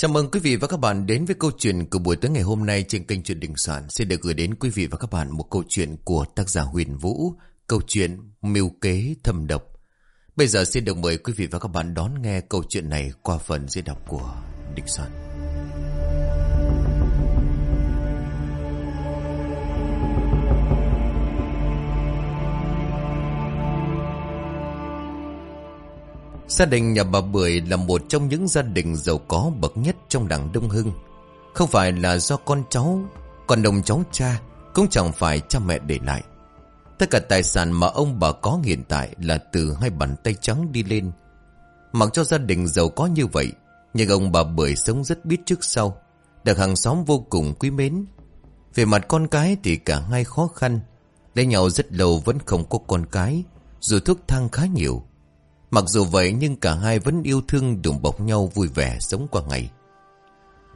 Chào mừng quý vị và các bạn đến với câu chuyện của buổi tối ngày hôm nay trên kênh truyện Đình Soạn. Xin được gửi đến quý vị và các bạn một câu chuyện của tác giả Huyền Vũ, câu chuyện Mưu Kế Thâm Độc. Bây giờ xin được mời quý vị và các bạn đón nghe câu chuyện này qua phần diễn đọc của Đình Soạn. Gia đình nhà bà Bưởi là một trong những gia đình giàu có bậc nhất trong đảng Đông Hưng. Không phải là do con cháu, còn đồng cháu cha, cũng chẳng phải cha mẹ để lại. Tất cả tài sản mà ông bà có hiện tại là từ hai bàn tay trắng đi lên. Mặc cho gia đình giàu có như vậy, nhưng ông bà Bưởi sống rất biết trước sau, được hàng xóm vô cùng quý mến. Về mặt con cái thì cả hai khó khăn, lấy nhau rất lâu vẫn không có con cái, dù thuốc thang khá nhiều. Mặc dù vậy, nhưng cả hai vẫn yêu thương, đùm bọc nhau vui vẻ sống qua ngày.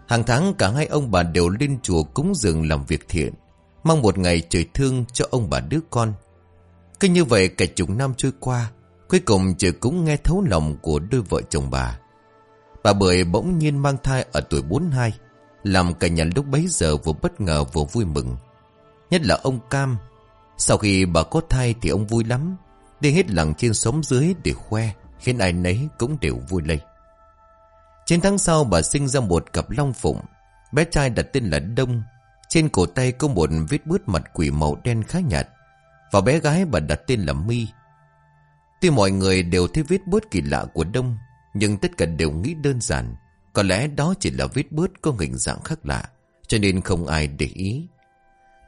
Hàng tháng, cả hai ông bà đều lên chùa cúng dường làm việc thiện. Mong một ngày trời thương cho ông bà đứa con. Cứ như vậy, cả chục năm trôi qua. Cuối cùng trời cũng nghe thấu lòng của đôi vợ chồng bà. Bà Bưởi bỗng nhiên mang thai ở tuổi 42. Làm cả nhà lúc bấy giờ vừa bất ngờ vừa vui mừng. Nhất là ông Cam. Sau khi bà có thai thì ông vui lắm. Đi hết lặng trên sống dưới để khoe, Khiến ai nấy cũng đều vui lây. Trên tháng sau, bà sinh ra một cặp long phụng. Bé trai đặt tên là Đông. Trên cổ tay có một vết bướt mặt quỷ màu đen khá nhạt. Và bé gái bà đặt tên là My. Tuy mọi người đều thấy vết bướt kỳ lạ của Đông, Nhưng tất cả đều nghĩ đơn giản. Có lẽ đó chỉ là vết bướt có hình dạng khác lạ, Cho nên không ai để ý.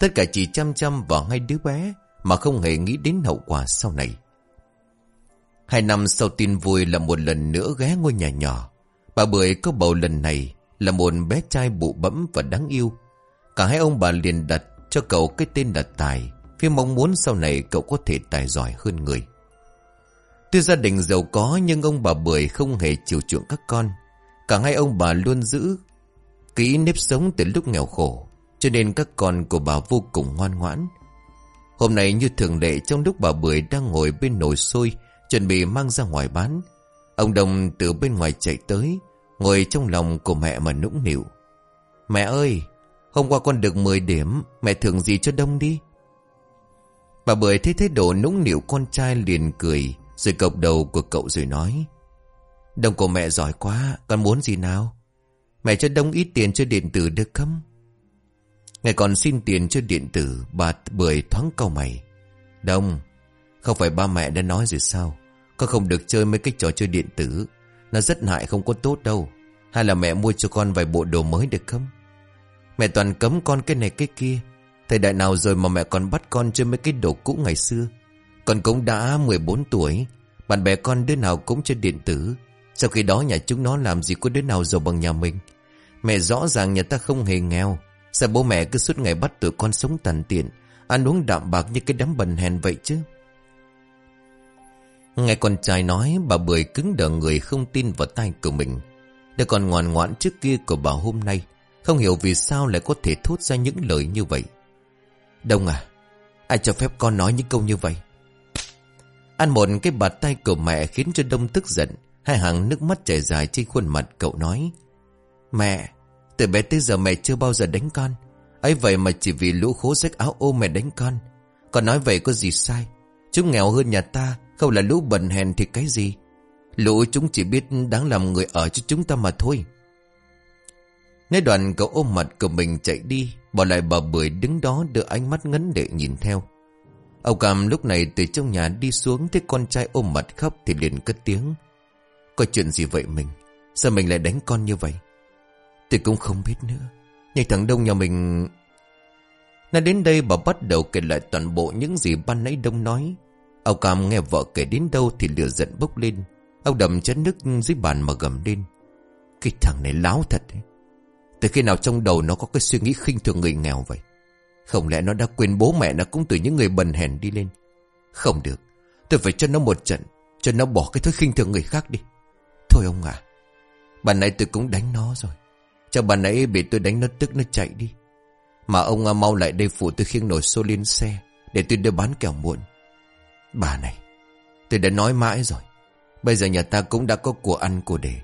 Tất cả chỉ chăm chăm vào hai đứa bé Mà không hề nghĩ đến hậu quả sau này. Hai năm sau tin vui là một lần nữa ghé ngôi nhà nhỏ. Bà Bưởi có bầu lần này là một bé trai bụ bẫm và đáng yêu. Cả hai ông bà liền đặt cho cậu cái tên là Tài, vì mong muốn sau này cậu có thể tài giỏi hơn người. Tuy gia đình giàu có nhưng ông bà Bưởi không hề chiều chuộng các con. Cả hai ông bà luôn giữ kỹ nếp sống từ lúc nghèo khổ, cho nên các con của bà vô cùng ngoan ngoãn. Hôm nay như thường lệ trong lúc bà Bưởi đang ngồi bên nồi sôi Chuẩn bị mang ra ngoài bán. Ông Đồng từ bên ngoài chạy tới, Ngồi trong lòng của mẹ mà nũng nịu. Mẹ ơi, Hôm qua con được 10 điểm, Mẹ thưởng gì cho Đông đi? Bà Bưởi thấy thái độ nũng nịu con trai liền cười, Rồi cộc đầu của cậu rồi nói, Đông của mẹ giỏi quá, Con muốn gì nào? Mẹ cho Đông ít tiền cho điện tử được không? Ngày còn xin tiền cho điện tử, Bà Bưởi thoáng câu mày. Đông, Không phải ba mẹ đã nói rồi sao? Con không được chơi mấy cái trò chơi điện tử. Nó rất hại không có tốt đâu. Hay là mẹ mua cho con vài bộ đồ mới được không? Mẹ toàn cấm con cái này cái kia. Thời đại nào rồi mà mẹ còn bắt con chơi mấy cái đồ cũ ngày xưa? Con cũng đã 14 tuổi. Bạn bè con đứa nào cũng chơi điện tử. Sau khi đó nhà chúng nó làm gì có đứa nào giàu bằng nhà mình. Mẹ rõ ràng nhà ta không hề nghèo. Sao bố mẹ cứ suốt ngày bắt tụi con sống tàn tiện, Ăn uống đạm bạc như cái đám bần hèn vậy chứ? Nghe con trai nói bà Bưởi cứng đờ người không tin vào tay của mình. Để còn ngoan ngoãn trước kia của bà hôm nay. Không hiểu vì sao lại có thể thốt ra những lời như vậy. Đông à, ai cho phép con nói những câu như vậy? Ăn một cái bạt tay của mẹ khiến cho Đông tức giận. Hai hàng nước mắt chảy dài trên khuôn mặt cậu nói. Mẹ, từ bé tới giờ mẹ chưa bao giờ đánh con. ấy vậy mà chỉ vì lũ khố rách áo ô mẹ đánh con. Con nói vậy có gì sai? Chúng nghèo hơn nhà ta không là lũ bẩn hèn thì cái gì? Lũ chúng chỉ biết đáng làm người ở cho chúng ta mà thôi. Nói đoạn cậu ôm mặt của mình chạy đi, Bỏ lại bà Bưởi đứng đó đưa ánh mắt ngấn để nhìn theo. Ông Cam lúc này từ trong nhà đi xuống Thấy con trai ôm mặt khóc thì liền cất tiếng. Có chuyện gì vậy mình? Sao mình lại đánh con như vậy? Tôi cũng không biết nữa. Nhưng thằng Đông nhà mình Nói đến đây bà bắt đầu kể lại toàn bộ những gì ban nãy Đông nói. Ông Cam nghe vợ kể đến đâu thì lửa giận bốc lên. Ông đầm chén nước dưới bàn mà gầm lên. Cái thằng này láo thật đấy. Từ khi nào trong đầu nó có cái suy nghĩ khinh thường người nghèo vậy? Không lẽ nó đã quên bố mẹ nó cũng từ những người bần hèn đi lên? Không được. Tôi phải cho nó một trận. Cho nó bỏ cái thứ khinh thường người khác đi. Thôi ông à. Bạn này tôi cũng đánh nó rồi. Cho bạn ấy bị tôi đánh nó tức nó chạy đi. Mà ông à, mau lại đây phụ tôi khiêng nổi xô lên xe. Để tôi đưa bán kẹo muộn. Bà này, Tôi đã nói mãi rồi. Bây giờ nhà ta cũng đã có của ăn, của để.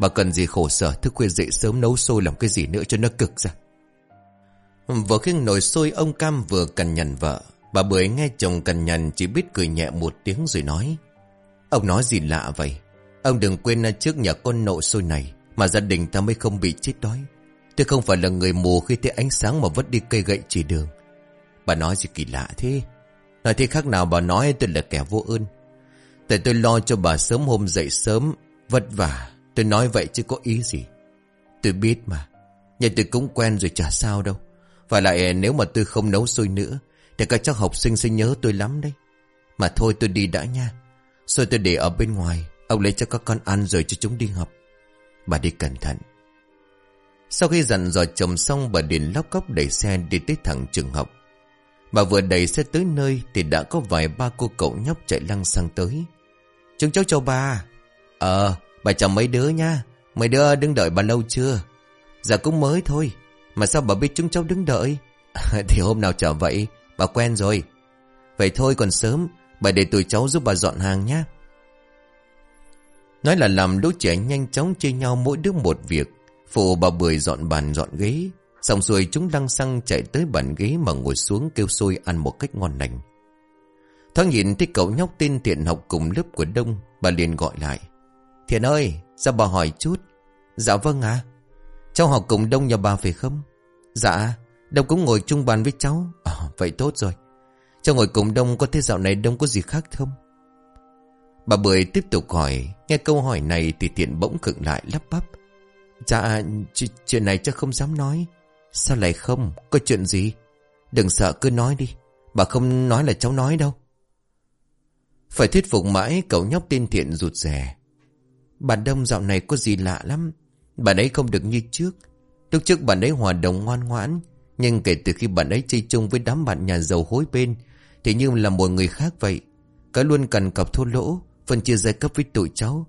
Bà cần gì khổ sở, thức khuya dậy sớm nấu sôi làm cái gì nữa cho nó cực ra. Vừa khi nồi sôi ông Cam vừa cằn nhằn vợ, Bà Bưởi nghe chồng cằn nhằn chỉ biết cười nhẹ một tiếng rồi nói, Ông nói gì lạ vậy? Ông đừng quên trước nhà con nộ sôi này Mà gia đình ta mới không bị chết đói. Tôi không phải là người mù khi thấy ánh sáng mà vứt đi cây gậy chỉ đường. Bà nói gì kỳ lạ thế? Nói thế khác nào bà nói tôi là kẻ vô ơn. Tại tôi lo cho bà sớm hôm dậy sớm, Vất vả. Tôi nói vậy chứ có ý gì. Tôi biết mà, Nhưng tôi cũng quen rồi chả sao đâu. Và lại à, nếu mà tôi không nấu sôi nữa, Thì các cháu học sinh sẽ nhớ tôi lắm đấy. Mà thôi tôi đi đã nha. Xôi tôi để ở bên ngoài, Ông lấy cho các con ăn rồi cho chúng đi học. Bà đi cẩn thận. Sau khi dặn dò chồng xong, Bà điện lóc cốc đẩy xe đi tới thẳng trường học. Bà vừa đẩy xe tới nơi Thì đã có vài ba cô cậu nhóc chạy lăng sang tới. Chúng cháu chào bà. Ờ bà chào mấy đứa nha. Mấy đứa đứng đợi bà lâu chưa? Dạ cũng mới thôi. Mà sao bà biết chúng cháu đứng đợi? Thì hôm nào chở vậy, Bà quen rồi. Vậy thôi còn sớm, Bà để tụi cháu giúp bà dọn hàng nhé Nói là làm đứa trẻ nhanh chóng chia nhau mỗi đứa một việc. Phụ bà Bưởi dọn bàn, dọn ghế. Xong rồi chúng đăng xăng chạy tới bàn ghế mà ngồi xuống kêu xôi ăn một cách ngon lành. Thoáng nhìn thấy cậu nhóc tên Thiện học cùng lớp của Đông, bà liền gọi lại. Thiện ơi, sao bà hỏi chút? Dạ vâng ạ. Cháu học cùng Đông nhà bà phải không? Dạ, Đông cũng ngồi chung bàn với cháu. À, vậy tốt rồi. Cháu ngồi cùng Đông có thế dạo này Đông có gì khác không? Bà Bưởi tiếp tục hỏi, nghe câu hỏi này thì Thiện bỗng cực lại lắp bắp. Dạ, chuyện này chắc không dám nói. Sao lại không? Có chuyện gì? Đừng sợ, cứ nói đi. Bà không nói là cháu nói đâu. Phải thuyết phục mãi, cậu nhóc tên thiện rụt rè. Bà Đông dạo này có gì lạ lắm. Bà ấy không được như trước. Lúc trước bà ấy hòa đồng ngoan ngoãn. Nhưng kể từ khi bà ấy chơi chung với đám bạn nhà giàu hối bên. Thì như là một người khác vậy. Cái luôn cần cặp thô lỗ. Phân chia giai cấp với tụi cháu.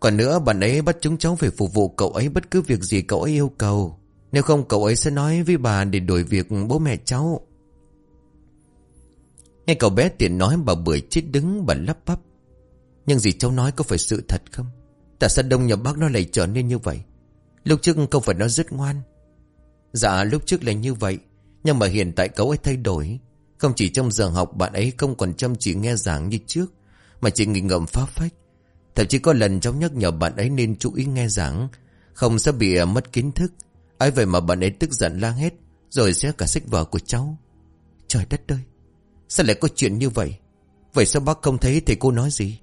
Còn nữa, bạn ấy bắt chúng cháu phải phục vụ cậu ấy bất cứ việc gì cậu ấy yêu cầu. Nếu không, cậu ấy sẽ nói với bà để đổi việc bố mẹ cháu. Nghe cậu bé tiện nói, bà bưởi chết đứng, bà lắp bắp. Nhưng gì cháu nói có phải sự thật không? Tại sao đông nhà bác nó lại trở nên như vậy? Lúc trước không phải nó rất ngoan. Dạ lúc trước là như vậy. Nhưng mà hiện tại cậu ấy thay đổi. Không chỉ trong giờ học, bạn ấy không còn chăm chỉ nghe giảng như trước. Mà chỉ nghỉ ngợm phá phách. Thậm chí có lần cháu nhắc nhở bạn ấy nên chú ý nghe giảng. Không sẽ bị mất kiến thức ấy vậy mà bạn ấy tức giận la hết, Rồi sẽ cả sách vở của cháu? Trời đất ơi, Sao lại có chuyện như vậy? Vậy sao bác không thấy thầy cô nói gì?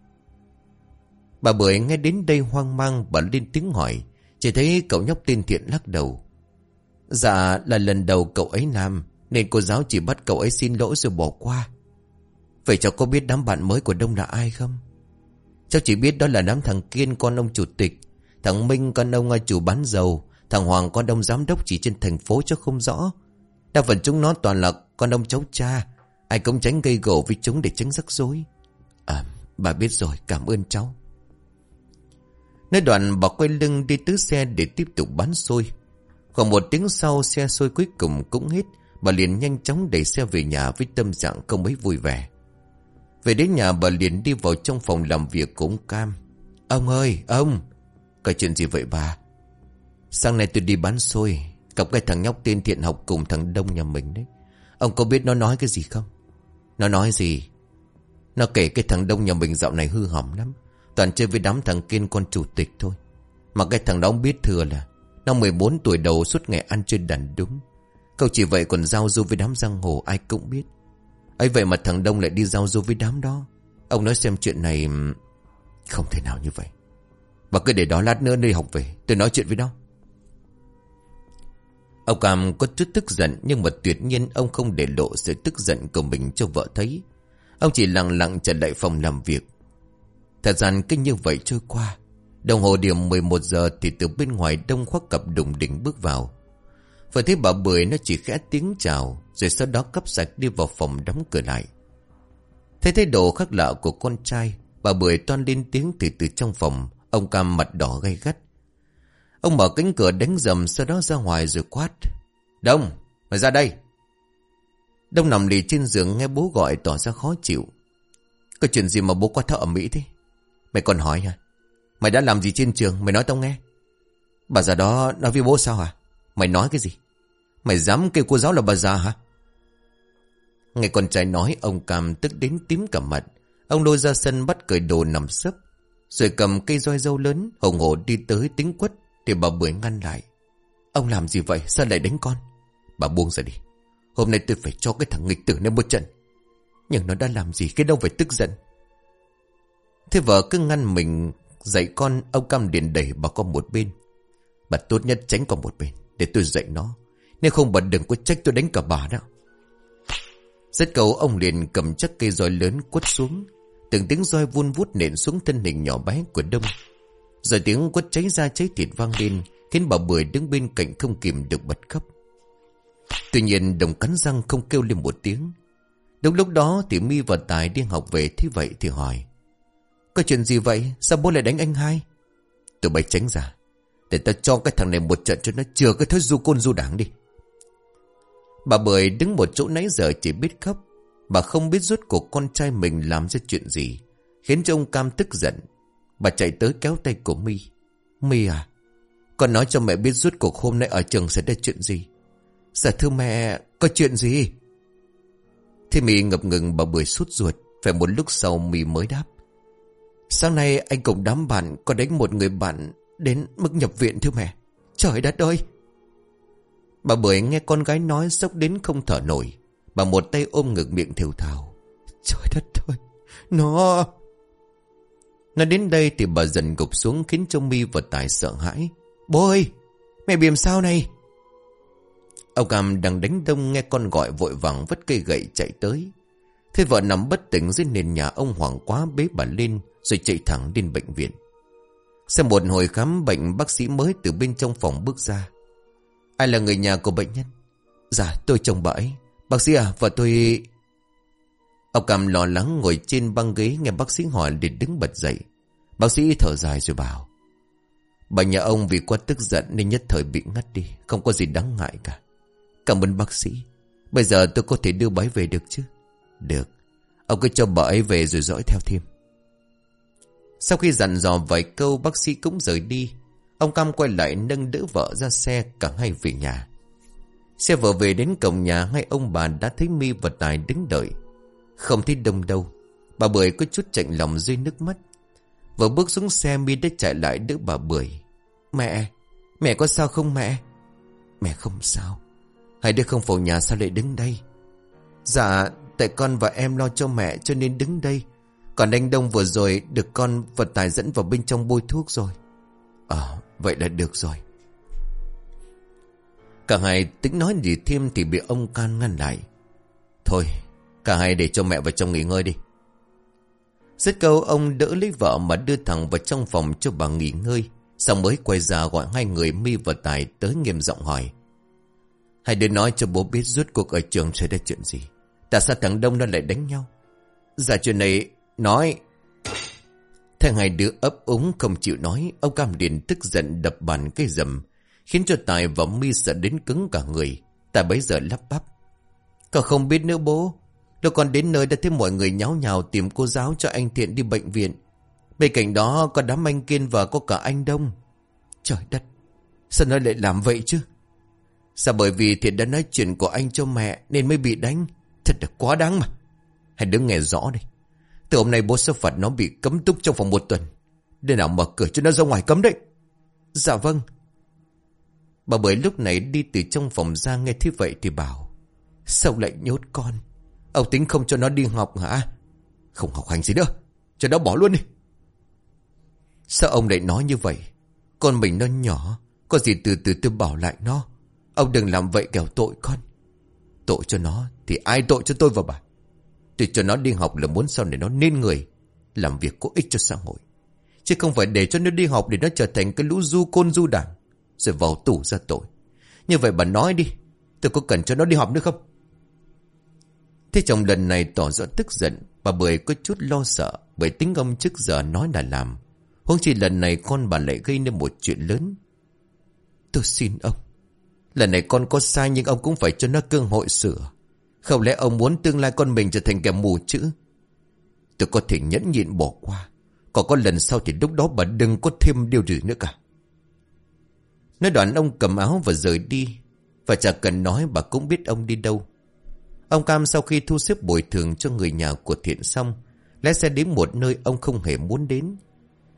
Bà Bưởi nghe đến đây hoang mang, Bà lên tiếng hỏi, Chỉ thấy cậu nhóc tên thiện lắc đầu. Dạ là lần đầu cậu ấy làm, Nên cô giáo chỉ bắt cậu ấy xin lỗi rồi bỏ qua. Vậy cháu có biết đám bạn mới của Đông là ai không? Cháu chỉ biết đó là đám thằng Kiên, con ông chủ tịch. Thằng Minh, con ông à, chủ bán dầu. Thằng Hoàng con đông giám đốc chỉ trên thành phố cho không rõ. Đa phần chúng nó toàn là con đông cháu cha. Ai cũng tránh gây gổ với chúng để tránh rắc rối. À, bà biết rồi, cảm ơn cháu. Nơi đoạn bà quay lưng đi tứ xe để tiếp tục bán xôi. Khoảng một tiếng sau xe xôi cuối cùng cũng hết. Bà liền nhanh chóng đẩy xe về nhà với tâm trạng không mấy vui vẻ. Về đến nhà bà liền đi vào trong phòng làm việc của ông Cam. Ông ơi, ông! Có chuyện gì vậy bà? Sáng nay tôi đi bán xôi Gặp cái thằng nhóc tên thiện học cùng thằng Đông nhà mình đấy. Ông có biết nó nói cái gì không? Nó nói gì? Nó kể cái thằng Đông nhà mình dạo này hư hỏng lắm, Toàn chơi với đám thằng Kiên con chủ tịch thôi. Mà cái thằng đó ông biết thừa là Nó 14 tuổi đầu suốt ngày ăn chơi đàn đúng. Câu chỉ vậy còn giao du với đám giang hồ ai cũng biết. Ấy vậy mà thằng Đông lại đi giao du với đám đó. Ông nói xem chuyện này Không thể nào như vậy. Và cứ để đó lát nữa đi học về, Tôi nói chuyện với nó. Ông Cam có chút tức giận nhưng mà tuyệt nhiên ông không để lộ sự tức giận của mình cho vợ thấy. Ông chỉ lặng lặng trở lại phòng làm việc. Thời gian cứ như vậy trôi qua. Đồng hồ điểm 11 giờ thì từ bên ngoài đông khoác cặp đùng đỉnh bước vào. Vừa thấy bà Bưởi nó chỉ khẽ tiếng chào rồi sau đó cấp sạch đi vào phòng đóng cửa lại. Thấy thái độ khác lạ của con trai, bà Bưởi toan lên tiếng từ từ trong phòng, ông Cam mặt đỏ gay gắt. Ông mở cánh cửa đánh dầm sau đó ra ngoài rồi quát. Đông, mày ra đây. Đông nằm lì trên giường nghe bố gọi tỏ ra khó chịu. Có chuyện gì mà bố quá thợ ở Mỹ thế? Mày còn hỏi hả? Mày đã làm gì trên trường Mày nói tao nghe Bà già đó nói với bố sao hả Mày nói cái gì Mày dám kêu cô giáo là bà già hả Nghe con trai nói Ông Cam tức đến tím cả mặt Ông lôi ra sân bắt cởi đồ nằm sấp Rồi cầm cây roi dâu lớn Hồng hổ đi tới tính quất thì bà Bưởi ngăn lại. Ông làm gì vậy? Sao lại đánh con? Bà buông ra đi. Hôm nay tôi phải cho cái thằng nghịch tử này một trận. Nhưng nó đã làm gì cái đâu phải tức giận. Thế vợ cứ ngăn mình Dạy con Ông Cam điền đẩy bà con một bên. Bà tốt nhất tránh con một bên Để tôi dạy nó. Nếu không bà đừng có trách tôi đánh cả bà đó. Rất cầu ông liền cầm chắc cây roi lớn quất xuống. Từng tiếng roi vun vút nện xuống thân hình nhỏ bé của Đông. Rồi tiếng quất cháy ra cháy thịt vang lên, Khiến bà Bưởi đứng bên cạnh không kìm được bật khóc. Tuy nhiên đồng cắn răng không kêu lên một tiếng. Đúng lúc đó thì mi và Tài đi học về, thế vậy thì hỏi, Có chuyện gì vậy? Sao bố lại đánh anh hai? Tụi bay tránh ra, Để ta cho cái thằng này một trận cho nó chừa cái thói du côn du đảng đi. Bà Bưởi đứng một chỗ nãy giờ chỉ biết khóc. Bà không biết rút cuộc con trai mình làm ra chuyện gì, Khiến cho ông Cam tức giận. Bà chạy tới kéo tay của mi. Mi à Con nói cho mẹ biết rút cuộc hôm nay ở trường sẽ ra chuyện gì. Dạ thưa mẹ, Có chuyện gì? Thì mi ngập ngừng bà Bưởi sút ruột, Phải một lúc sau mi mới đáp. Sáng nay anh cùng đám bạn Có đánh một người bạn Đến mức nhập viện thưa mẹ. Trời đất ơi! Bà Bưởi nghe con gái nói sốc đến không thở nổi. Bà một tay ôm ngực miệng thiểu thào. Trời đất ơi! Nó! Nói đến đây thì bà dần gục xuống Khiến cho mi và Tài sợ hãi. Bố ơi, Mẹ bị làm sao này? Ông Cam đang đánh đông nghe con gọi vội vàng vất cây gậy chạy tới. Thế vợ nằm bất tỉnh dưới nền nhà, ông hoảng quá bế bà lên Rồi chạy thẳng đến bệnh viện. Sau một hồi khám bệnh, bác sĩ mới từ bên trong phòng bước ra. Ai là người nhà của bệnh nhân? Dạ tôi chồng bà ấy. Bác sĩ à và tôi Ông Cam lo lắng ngồi trên băng ghế Nghe bác sĩ hỏi để đứng bật dậy. Bác sĩ thở dài rồi bảo, Bà nhà ông vì quá tức giận Nên nhất thời bị ngất đi, Không có gì đáng ngại cả. Cảm ơn bác sĩ. Bây giờ tôi có thể đưa bà ấy về được chứ? Được. Ông cứ cho bà ấy về rồi dõi theo thêm. Sau khi dặn dò vài câu, Bác sĩ cũng rời đi. Ông Cam quay lại nâng đỡ vợ ra xe, Cả hai về nhà. Xe vợ về đến cổng nhà Hai ông bà đã thấy mi và Tài đứng đợi. Không thấy đông đâu. Bà Bưởi có chút chạnh lòng rơi nước mắt. Vừa bước xuống xe mi đã chạy lại đỡ bà Bưởi. Mẹ Mẹ có sao không mẹ? Mẹ không sao. Hai đứa không vào nhà sao lại đứng đây? Dạ Tại con và em lo cho mẹ cho nên đứng đây. Còn anh Đông vừa rồi Được con và Tài dẫn vào bên trong bôi thuốc rồi. Ờ vậy là được rồi. Cả hai tính nói gì thêm Thì bị ông can ngăn lại. Thôi cả hai để cho mẹ vào trong nghỉ ngơi đi Rất câu ông đỡ lấy vợ Mà đưa thẳng vào trong phòng cho bà nghỉ ngơi Xong mới quay ra gọi hai người mi và Tài tới nghiêm giọng hỏi Hai đứa nói cho bố biết rút cuộc ở trường xảy ra chuyện gì. Tại sao thằng Đông nó lại đánh nhau? Dạ chuyện này nói... Thằng hai đứa ấp úng không chịu nói, ông Cam Điền tức giận đập bàn cây rầm, khiến cho Tài và mi sợ đến cứng cả người. Tài bấy giờ lắp bắp. Cậu không biết nữa bố. Lúc con đến nơi đã thấy mọi người nháo nhào tìm cô giáo cho anh Thiện đi bệnh viện. Bên cạnh đó có đám anh Kiên và có cả anh Đông. Trời đất, sao nó lại làm vậy chứ? Sao bởi vì Thiện đã nói chuyện của anh cho mẹ Nên mới bị đánh Thật là quá đáng mà Hãy đứng nghe rõ đi. Từ hôm nay bố sẽ phạt nó bị cấm túc trong phòng một tuần Để nào mở cửa cho nó ra ngoài cấm đấy Dạ vâng Bà bởi lúc này đi từ trong phòng ra nghe thế vậy thì bảo Sao lại nhốt con Ông tính không cho nó đi học hả? Không học hành gì nữa. Cho nó bỏ luôn đi. Sao ông lại nói như vậy? Con mình nó nhỏ, Có gì từ từ tôi bảo lại nó. Ông đừng làm vậy kẻo tội con. Tội cho nó Thì ai tội cho tôi và bà? Tôi cho nó đi học là muốn sau này nó nên người, Làm việc có ích cho xã hội. Chứ không phải để cho nó đi học Để nó trở thành cái lũ du côn du đảng, Rồi vào tù ra tội. Như vậy bà nói đi, Tôi có cần cho nó đi học nữa không? Thế chồng lần này tỏ rõ tức giận, Bà Bưởi có chút lo sợ, Bởi tính ông trước giờ nói là làm Huống chỉ lần này con bà lại gây nên một chuyện lớn Tôi xin ông Lần này con có sai nhưng ông cũng phải cho nó cơ hội sửa. Không lẽ ông muốn tương lai con mình trở thành kẻ mù chữ? Tôi có thể nhẫn nhịn bỏ qua. Còn có lần sau thì lúc đó bà đừng có thêm điều gì nữa cả Nói đoạn ông cầm áo và rời đi Và chả cần nói bà cũng biết ông đi đâu Ông Cam sau khi thu xếp bồi thường cho người nhà của Thiện xong, Lái xe đến một nơi ông không hề muốn đến.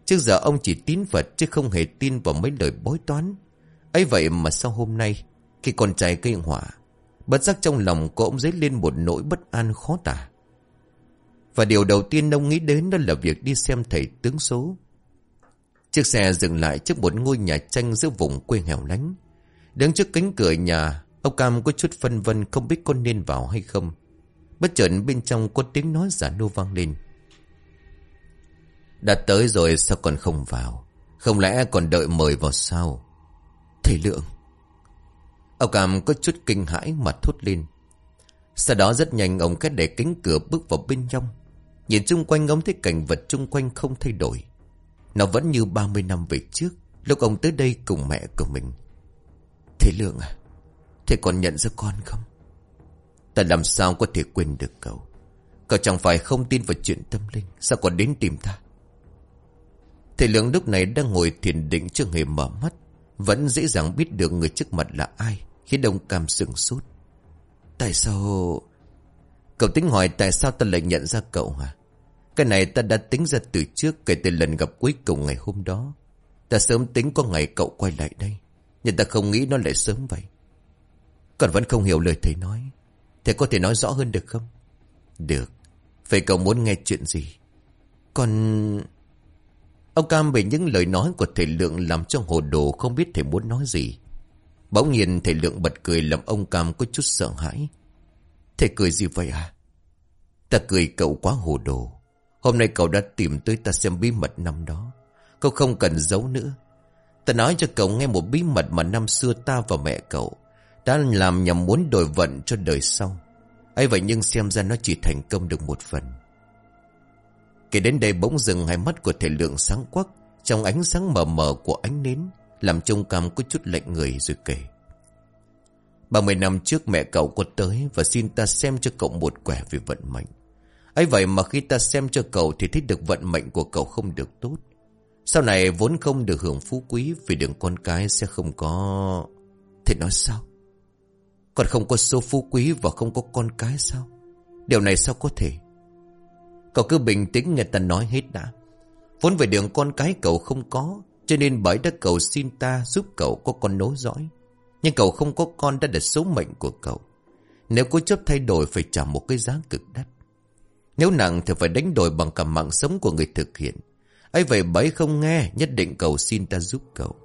Trước giờ ông chỉ tín Phật chứ không hề tin vào mấy lời bói toán. Ấy vậy mà sau hôm nay, Khi con trai gây hỏa Bất giác trong lòng của ông dấy lên một nỗi bất an khó tả. Và điều đầu tiên ông nghĩ đến đó là việc đi xem thầy tướng số. Chiếc xe dừng lại trước một ngôi nhà tranh giữa vùng quê hẻo lánh. Đứng trước cánh cửa nhà Ông Cam có chút phân vân không biết con nên vào hay không. Bất chợt bên trong có tiếng nói giả nô vang lên. Đã tới rồi sao còn không vào? Không lẽ còn đợi mời vào sao? Thầy Lượng. Ông Cam có chút kinh hãi mà thốt lên. Sau đó rất nhanh ông cách để cánh cửa bước vào bên trong. Nhìn chung quanh ông thấy cảnh vật chung quanh không thay đổi. Nó vẫn như 30 năm về trước, Lúc ông tới đây cùng mẹ của mình. Thầy Lượng à Thầy còn nhận ra con không? Ta làm sao có thể quên được cậu? Cậu chẳng phải không tin vào chuyện tâm linh, Sao còn đến tìm ta? Thầy Lượng lúc này đang ngồi thiền định chưa hề mở mắt, Vẫn dễ dàng biết được người trước mặt là ai, Khiến đồng cảm sừng sốt. Tại sao? Cậu tính hỏi tại sao ta lại nhận ra cậu hả? Cái này ta đã tính ra từ trước, Kể từ lần gặp cuối cùng ngày hôm đó. Ta sớm tính có ngày cậu quay lại đây, Nhưng ta không nghĩ nó lại sớm vậy. Còn vẫn không hiểu lời thầy nói. Thầy có thể nói rõ hơn được không? Được. Vậy cậu muốn nghe chuyện gì? Còn Ông Cam bị những lời nói của thầy Lượng Làm cho hồ đồ không biết thầy muốn nói gì. Bỗng nhiên thầy Lượng bật cười Làm ông Cam có chút sợ hãi. Thầy cười gì vậy à Ta cười cậu quá hồ đồ. Hôm nay cậu đã tìm tới ta xem bí mật năm đó. Cậu không cần giấu nữa. Ta nói cho cậu nghe một bí mật mà năm xưa ta và mẹ cậu đã làm nhằm muốn đổi vận cho đời sau. Ấy vậy nhưng xem ra nó chỉ thành công được một phần. Kể đến đây bỗng dừng hai mắt của thể lượng sáng quắc, Trong ánh sáng mờ mờ của ánh nến, Làm trông cam có chút lạnh người rồi kể. Ba mươi năm trước mẹ cậu có tới Và xin ta xem cho cậu một quẻ về vận mệnh. Ấy vậy mà khi ta xem cho cậu Thì thấy được vận mệnh của cậu không được tốt. Sau này vốn không được hưởng phú quý Vì đường con cái sẽ không có. Thì nói sao? Còn không có số phú quý Và không có con cái sao? Điều này sao có thể? Cậu cứ bình tĩnh nghe ta nói hết đã. Vốn về đường con cái cậu không có, Cho nên bởi đã cậu xin ta giúp cậu có con nối dõi. Nhưng cậu không có con đã là số mệnh của cậu. Nếu cố chấp thay đổi, phải trả một cái giá cực đắt. Nếu nặng thì phải đánh đổi bằng cả mạng sống của người thực hiện. Ấy vậy bà ấy không nghe, Nhất định cậu xin ta giúp cậu.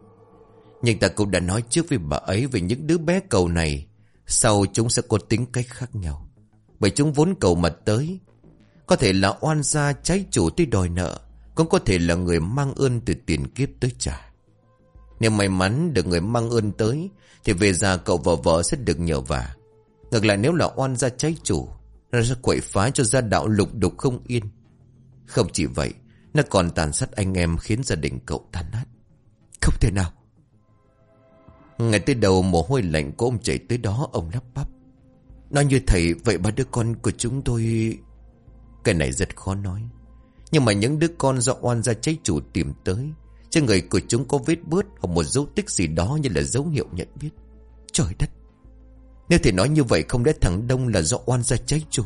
Nhưng ta cũng đã nói trước với bà ấy Về những đứa bé cậu này. Sau chúng sẽ có tính cách khác nhau. Bởi chúng vốn cầu mật tới. Có thể là oan gia trái chủ tới đòi nợ, Cũng có thể là người mang ơn từ tiền kiếp tới trả Nếu may mắn được người mang ơn tới, Thì về già cậu và vợ sẽ được nhờ vả. Ngược lại nếu là oan gia trái chủ, Nó sẽ quậy phá cho gia đạo lục đục không yên. Không chỉ vậy, Nó còn tàn sát anh em khiến gia đình cậu tan nát. Không thể nào. Ngày tới đầu mồ hôi lạnh của ông chảy tới đó, Ông lắp bắp. Nói như thầy, Vậy ba đứa con của chúng tôi cái này rất khó nói. Nhưng mà những đứa con do oan gia cháy chủ tìm tới, Trên người của chúng có vết bớt Hoặc một dấu tích gì đó như là dấu hiệu nhận biết. Trời đất! Nếu thể nói như vậy, không lẽ thằng Đông là do oan gia cháy chủ?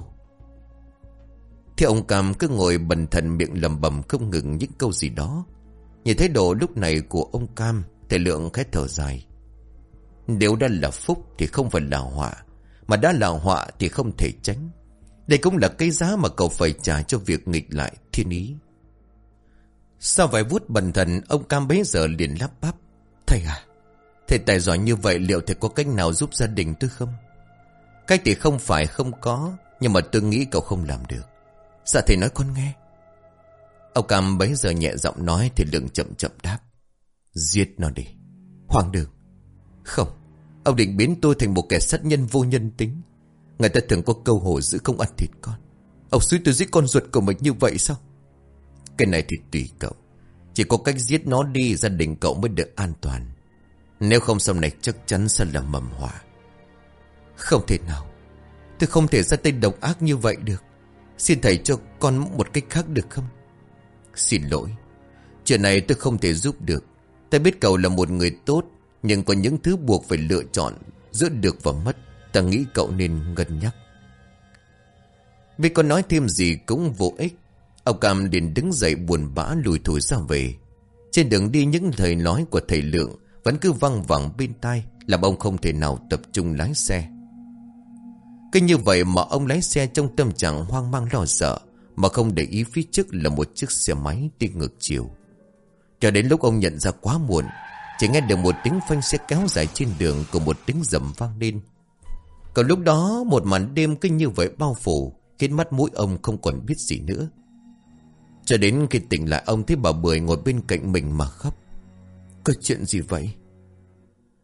Thì ông Cam cứ ngồi bần thần miệng lầm bầm không ngừng những câu gì đó. Nhìn thấy độ lúc này của ông Cam, Thầy Lượng khẽ thở dài. Nếu đã là phúc thì không phải là họa Mà đã là họa thì không thể tránh đây cũng là cái giá mà cậu phải trả cho việc nghịch lại thiên ý. Sau vài phút bần thần, ông Cam bấy giờ liền lắp bắp. Thầy à, thầy tài giỏi như vậy liệu thầy có cách nào giúp gia đình tôi không? Cách thì không phải không có, nhưng mà tôi nghĩ cậu không làm được. Dạ thầy nói con nghe. Ông Cam bấy giờ nhẹ giọng nói thì lượng chậm chậm đáp. Giết nó đi. Hoàng đường. Không, ông định biến tôi thành một kẻ sát nhân vô nhân tính. Người ta thường có câu hồ giữ không ăn thịt con. Ông suy tôi giết con ruột của mình như vậy sao? Cái này thì tùy cậu. Chỉ có cách giết nó đi Gia đình cậu mới được an toàn. Nếu không sau này chắc chắn sẽ là mầm họa. Không thể nào. Tôi không thể ra tay độc ác như vậy được. Xin thầy cho con một cách khác được không? Xin lỗi. Chuyện này tôi không thể giúp được. Ta biết cậu là một người tốt nhưng có những thứ buộc phải lựa chọn Giữa được và mất, Ta nghĩ cậu nên ngân nhắc. Vì có nói thêm gì cũng vô ích. Ông Cam liền đứng dậy buồn bã lùi thủi ra về. Trên đường đi những lời nói của thầy Lượng Vẫn cứ văng vẳng bên tai, Làm ông không thể nào tập trung lái xe. Cứ như vậy mà ông lái xe trong tâm trạng hoang mang lo sợ, Mà không để ý phía trước là một chiếc xe máy đi ngược chiều. Cho đến lúc ông nhận ra quá muộn chỉ nghe được một tiếng phanh xe kéo dài trên đường Cùng một tiếng rầm vang lên Còn lúc đó, một màn đêm kinh như vậy bao phủ, Khiến mắt mũi ông không còn biết gì nữa Cho đến khi tỉnh lại, ông thấy bà Bưởi ngồi bên cạnh mình mà khóc Có chuyện gì vậy?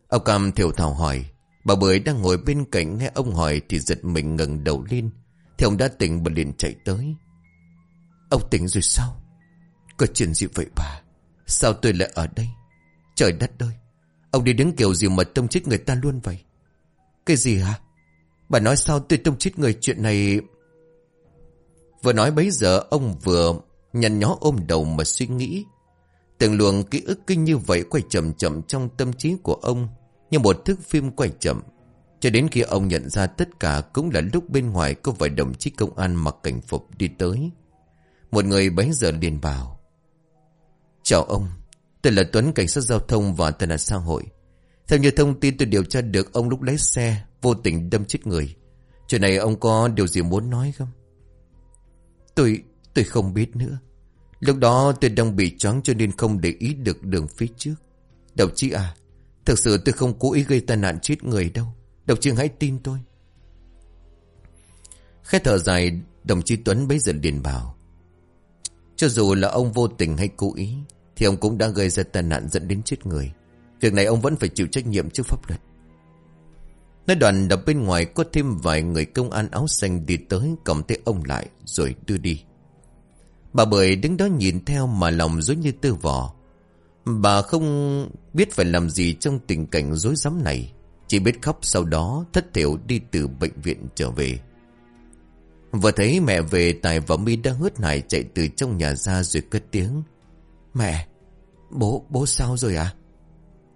Ông Cam thiểu thảo hỏi Bà Bưởi đang ngồi bên cạnh nghe ông hỏi Thì giật mình ngẩng đầu lên Thì ông đã tỉnh và liền chạy tới Ông tỉnh rồi sao? Có chuyện gì vậy bà? Sao tôi lại ở đây? Trời đất ơi! Ông đi đứng kiểu gì mà tông chết người ta luôn vậy? Cái gì hả? Bà nói sao tôi tông chết người chuyện này... Vừa nói bấy giờ ông vừa nhăn nhó ôm đầu mà suy nghĩ. Từng luồng ký ức kinh như vậy quay chậm chậm trong tâm trí của ông như một thước phim quay chậm. Cho đến khi ông nhận ra tất cả cũng là lúc bên ngoài có vài đồng chí công an mặc cảnh phục đi tới. Một người bấy giờ liền vào Chào ông, tôi là Tuấn Cảnh sát giao thông và tai nạn xã hội. Theo như thông tin tôi điều tra được ông lúc lái xe vô tình đâm chết người. Chuyện này ông có điều gì muốn nói không? Tôi, tôi không biết nữa. Lúc đó tôi đang bị choáng cho nên không để ý được đường phía trước. Đồng chí à, thực sự tôi không cố ý gây tai nạn chết người đâu. Đồng chí hãy tin tôi. Khẽ thở dài, đồng chí Tuấn bấy giờ liền bảo. Cho dù là ông vô tình hay cố ý, thì ông cũng đã gây ra tai nạn dẫn đến chết người. Việc này ông vẫn phải chịu trách nhiệm trước pháp luật. Nói đoàn đập bên ngoài có thêm vài người công an áo xanh đi tới cầm tay ông lại rồi đưa đi. Bà Bưởi đứng đó nhìn theo mà lòng dối như tư vò. Bà không biết phải làm gì trong tình cảnh rối rắm này. Chỉ biết khóc sau đó thất thiểu đi từ bệnh viện trở về. Vừa thấy mẹ về Tài và mi đang hớt hải chạy từ trong nhà ra rồi cất tiếng. Mẹ, bố, bố sao rồi à?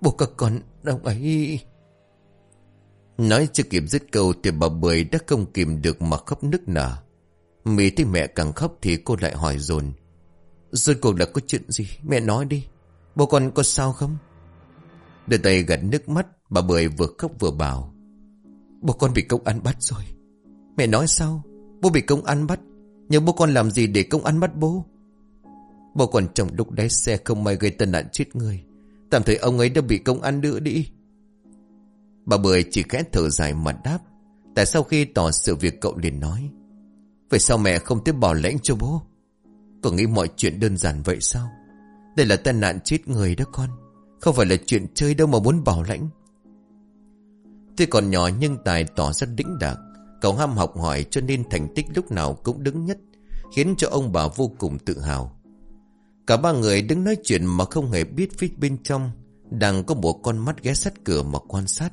Bố các con ông ấy... Nói chưa kịp dứt câu thì bà Bưởi đã không kìm được mà khóc nức nở. Mỹ thấy mẹ càng khóc thì cô lại hỏi dồn Rốt cuộc là có chuyện gì? Mẹ nói đi. Bố con có sao không? Đưa tay gật nước mắt, bà Bưởi vừa khóc vừa bảo. Bố con bị công an bắt rồi. Mẹ nói sao? Bố bị công an bắt. Nhưng bố con làm gì để công an bắt bố? Bố còn trong lúc đáy xe không may gây tai nạn chết người. Tạm thời ông ấy đã bị công an đưa đi. Bà Bưởi chỉ khẽ thở dài mà đáp. Tại sau khi tỏ sự việc cậu liền nói. Vậy sao mẹ không tiếp bảo lãnh cho bố? Cậu nghĩ mọi chuyện đơn giản vậy sao? Đây là tai nạn chết người đó con. Không phải là chuyện chơi đâu mà muốn bảo lãnh. Tuy còn nhỏ nhưng Tài tỏ rất đĩnh đạc. Cậu ham học hỏi cho nên thành tích lúc nào cũng đứng nhất. Khiến cho ông bà vô cùng tự hào. Cả ba người đứng nói chuyện mà không hề biết phía bên trong. Đang có một con mắt ghé sát cửa mà quan sát.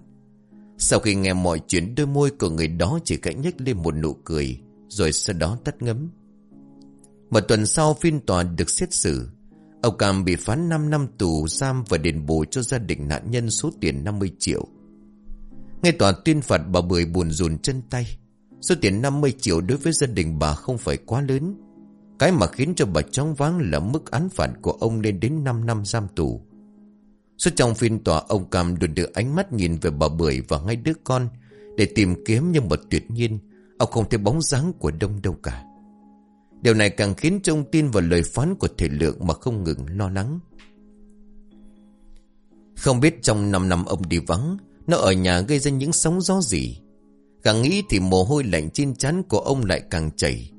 Sau khi nghe mọi chuyện, đôi môi của người đó chỉ cạnh nhếch lên một nụ cười. Rồi sau đó tắt ngấm. Một tuần sau, phiên tòa được xét xử. Ông Cam bị phán 5 năm tù giam và đền bù cho gia đình nạn nhân số tiền 50 triệu. Ngay tòa tuyên phạt bà Bưởi buồn rùn chân tay. Số tiền 50 triệu đối với gia đình bà không phải quá lớn. Cái mà khiến cho bà chóng váng là mức án phạt của ông lên đến 5 năm giam tù. Suốt trong phiên tòa ông Cam luôn được ánh mắt nhìn về bà Bưởi và ngay đứa con để tìm kiếm nhưng mà tuyệt nhiên. Ông không thấy bóng dáng của Đông đâu cả. Điều này càng khiến cho ông tin vào lời phán của thể lượng mà không ngừng lo lắng. Không biết trong 5 năm ông đi vắng, nó ở nhà gây ra những sóng gió gì. Càng nghĩ thì mồ hôi lạnh trên chắn của ông lại càng chảy.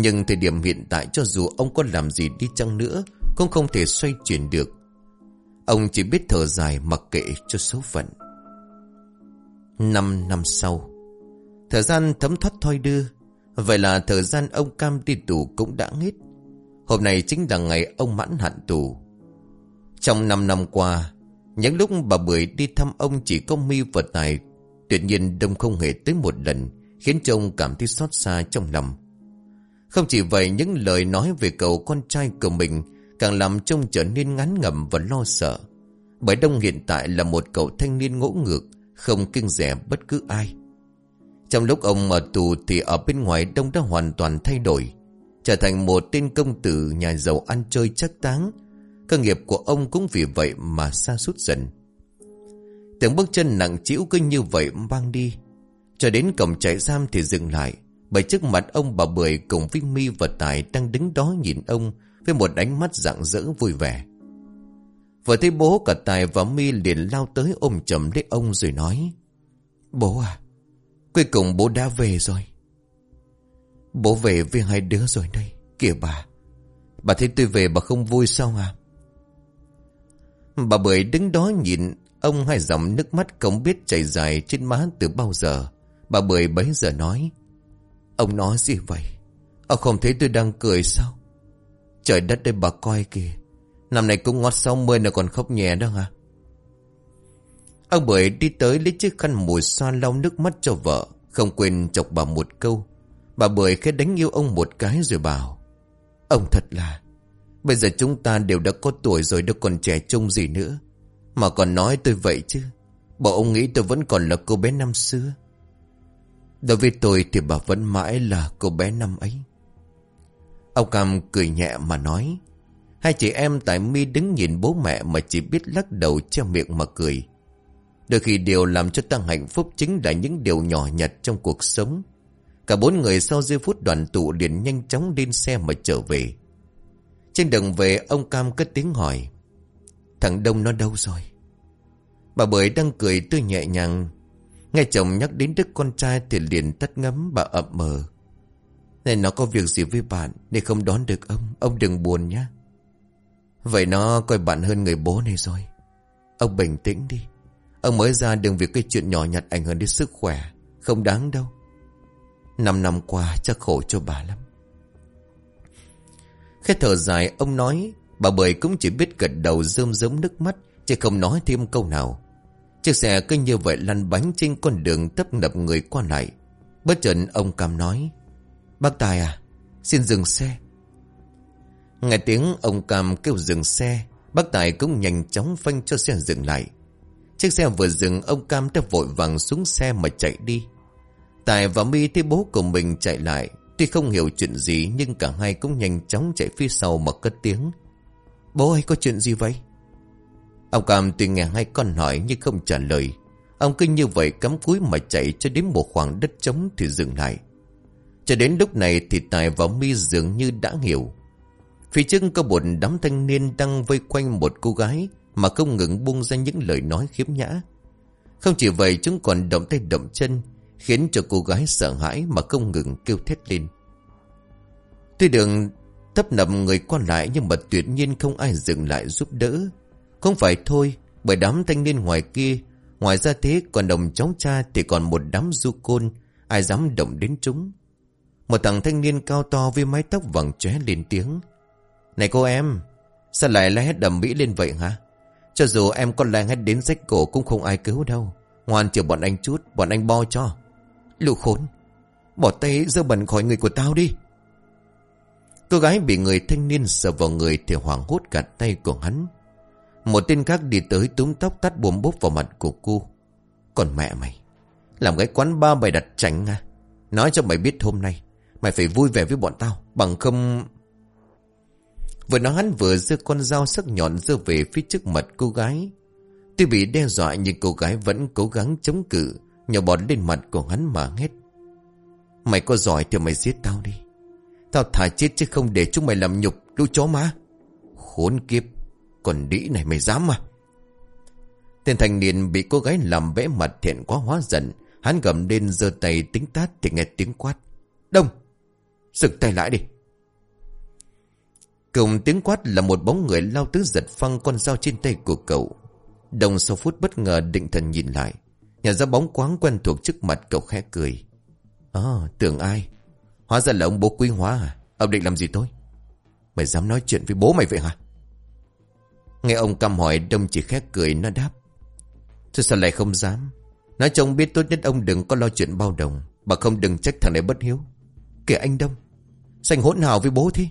Nhưng thời điểm hiện tại cho dù ông có làm gì đi chăng nữa, cũng không thể xoay chuyển được. Ông chỉ biết thở dài mặc kệ cho số phận. Năm năm sau, thời gian thấm thoát thoi đưa, Vậy là thời gian ông Cam đi tù cũng đã hết. Hôm nay chính là ngày ông mãn hạn tù. Trong năm năm qua, những lúc bà Bưởi đi thăm ông chỉ có mi và tài. Tuyệt nhiên đông không hề tới một lần, khiến cho ông cảm thấy xót xa trong lòng. Không chỉ vậy, những lời nói về cậu con trai của mình Càng làm trông trở nên ngắn ngầm và lo sợ. Bởi Đông hiện tại là một cậu thanh niên ngỗ ngược Không kinh rẻ bất cứ ai. Trong lúc ông ở tù Thì ở bên ngoài Đông đã hoàn toàn thay đổi Trở thành một tên công tử Nhà giàu ăn chơi chắc táng. Cơ nghiệp của ông cũng vì vậy mà xa sút dần. Tiếng bước chân nặng chịu cứ như vậy mang đi Cho đến cổng trại giam thì dừng lại. Bởi trước mặt ông bà Bưởi cùng với mi và Tài đang đứng đó nhìn ông Với một ánh mắt rạng rỡ vui vẻ Vừa thấy bố cả Tài và mi liền lao tới ôm chầm lấy ông rồi nói, Bố à Cuối cùng bố đã về rồi Bố về với hai đứa rồi đây, Kìa bà Bà thấy tôi về bà không vui sao à Bà Bưởi đứng đó nhìn Ông hai dòng nước mắt không biết chảy dài trên má từ bao giờ. Bà Bưởi bấy giờ nói. Ông nói gì vậy? Ông không thấy tôi đang cười sao? Trời đất đây bà coi kìa. Năm nay cũng ngót 60 nó còn khóc nhẹ đó hả? Ông Bưởi đi tới lấy chiếc khăn mùi xoa lau nước mắt cho vợ. Không quên chọc bà một câu. Bà Bưởi khẽ đánh yêu ông một cái rồi bảo. Ông thật là... Bây giờ chúng ta đều đã có tuổi rồi, đâu còn trẻ trung gì nữa. Mà còn nói tôi vậy chứ Bộ ông nghĩ tôi vẫn còn là cô bé năm xưa Đối với tôi thì bà vẫn mãi là cô bé năm ấy. Ông Cam cười nhẹ mà nói, Hai chị em tại mi đứng nhìn bố mẹ mà chỉ biết lắc đầu che miệng mà cười. Đôi khi điều làm cho ta hạnh phúc chính là những điều nhỏ nhặt trong cuộc sống. Cả bốn người sau giây phút đoàn tụ liền nhanh chóng lên xe mà trở về. Trên đường về, ông Cam cất tiếng hỏi, Thằng Đông nó đâu rồi? Bà Bưởi đang cười tươi nhẹ nhàng Nghe chồng nhắc đến đứa con trai Thì liền tắt ngấm bà ậm mờ. Này, nó có việc gì với bạn Nên không đón được ông? Ông đừng buồn nhé Vậy nó coi bạn hơn người bố này rồi. Ông bình tĩnh đi. Ông mới ra đừng vì cái chuyện nhỏ nhặt ảnh hưởng đến sức khỏe. Không đáng đâu. Năm năm qua chắc khổ cho bà lắm. Khẽ thở dài ông nói, Bà Bưởi cũng chỉ biết gật đầu rơm rớm nước mắt, Chứ không nói thêm câu nào. Chiếc xe cứ như vậy lăn bánh trên con đường tấp nập người qua lại. Bất chợt ông Cam nói, Bác Tài à Xin dừng xe. Nghe tiếng ông Cam kêu dừng xe, Bác Tài cũng nhanh chóng phanh cho xe dừng lại. Chiếc xe vừa dừng, Ông Cam đã vội vàng xuống xe mà chạy đi. Tài và mi thấy bố của mình chạy lại, Tuy không hiểu chuyện gì Nhưng cả hai cũng nhanh chóng chạy phía sau mà cất tiếng, Bố ơi, có chuyện gì vậy? Ông Cam tuy nghe hai con hỏi nhưng không trả lời. Ông cứ như vậy cắm cúi mà chạy cho đến một khoảng đất trống thì dừng lại. Cho đến lúc này thì Tài và mi dường như đã hiểu. Phía trước có một đám thanh niên đang vây quanh một cô gái Mà không ngừng buông ra những lời nói khiếm nhã. Không chỉ vậy, chúng còn động tay động chân, Khiến cho cô gái sợ hãi mà không ngừng kêu thét lên. Tuy đường thấp nập người qua lại nhưng mà tuyệt nhiên không ai dừng lại giúp đỡ. Không phải thôi, bởi đám thanh niên ngoài kia, ngoài ra thế còn đồng cháu cha thì còn một đám du côn, ai dám động đến chúng. Một thằng thanh niên cao to với mái tóc vàng chóe lên tiếng. Này cô em, sao lại la hét đầm mỹ lên vậy hả? Cho dù em con la hét đến rách cổ cũng không ai cứu đâu. Ngoan chịu bọn anh chút, bọn anh bo cho. Lũ khốn, bỏ tay dơ bẩn khỏi người của tao đi. Cô gái bị người thanh niên sờ vào người thì hoảng hốt cả tay của hắn. Một tên khác đi tới túm tóc tắt buồm bốp vào mặt của cô. Còn mẹ mày, làm cái quán ba mày đặt tránh à? Nói cho mày biết hôm nay, mày phải vui vẻ với bọn tao, bằng không... Vừa nói hắn vừa giơ con dao sắc nhọn giơ về phía trước mặt cô gái. Tuy bị đe dọa nhưng cô gái vẫn cố gắng chống cự, nhỏ bọt lên mặt của hắn mà hét. Mày có giỏi thì mày giết tao đi. Tao thả chết chứ không để chúng mày làm nhục Lũ chó má Khốn kiếp còn đĩ này mày dám mà Tên thành niên bị cô gái làm vẽ mặt thiện quá hóa giận. Hắn gầm lên giơ tay tính tát thì nghe tiếng quát. Đông dựng tay lại đi. Cùng tiếng quát là một bóng người lao tứ giật phăng con dao trên tay của cậu. Đồng sau phút bất ngờ định thần nhìn lại. Nhà ra bóng quáng quen thuộc trước mặt cậu khẽ cười. À tưởng ai? Hóa ra là ông bố quý hóa à? Ông định làm gì tôi Mày dám nói chuyện với bố mày vậy hả? Nghe ông căm hỏi Đông chỉ khét cười nó đáp Tôi sao lại không dám Nói chồng biết tốt nhất ông đừng có lo chuyện bao đồng Bà không đừng trách thằng này bất hiếu Kìa anh Đông Xanh hỗn hào với bố thế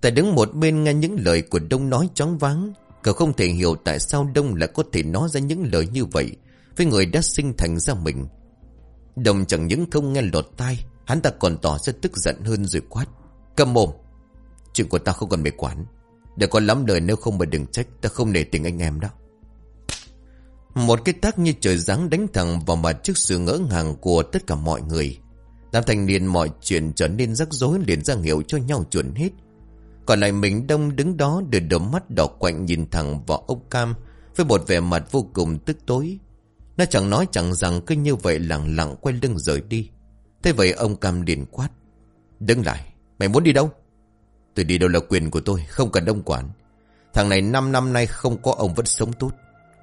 Tài đứng một bên nghe những lời của Đông nói chóng váng. Cậu không thể hiểu tại sao Đông lại có thể nói ra những lời như vậy với người đã sinh thành ra mình. Đông chẳng những không nghe lọt tai, hắn ta còn tỏ ra tức giận hơn rồi quát. Cầm mồm! Chuyện của ta không cần mày quản. Để con lắm đời nếu không mà đừng trách, ta không nể tình anh em đó. Một cái tác như trời giáng đánh thẳng vào mặt trước sự ngỡ ngàng của tất cả mọi người. Nam thanh niên mọi chuyện trở nên rắc rối liền ra hiệu cho nhau chuẩn hết. Còn lại mình đông đứng đó đưa đôi mắt đỏ quạnh nhìn thẳng vào ông Cam với một vẻ mặt vô cùng tức tối. Nó chẳng nói chẳng rằng cứ như vậy lặng lặng quay lưng rời đi. Thế vậy ông Cam liền quát. Đứng lại, mày muốn đi đâu? Tôi đi đâu là quyền của tôi, không cần đông quản. Thằng này 5 năm nay không có ông vẫn sống tốt.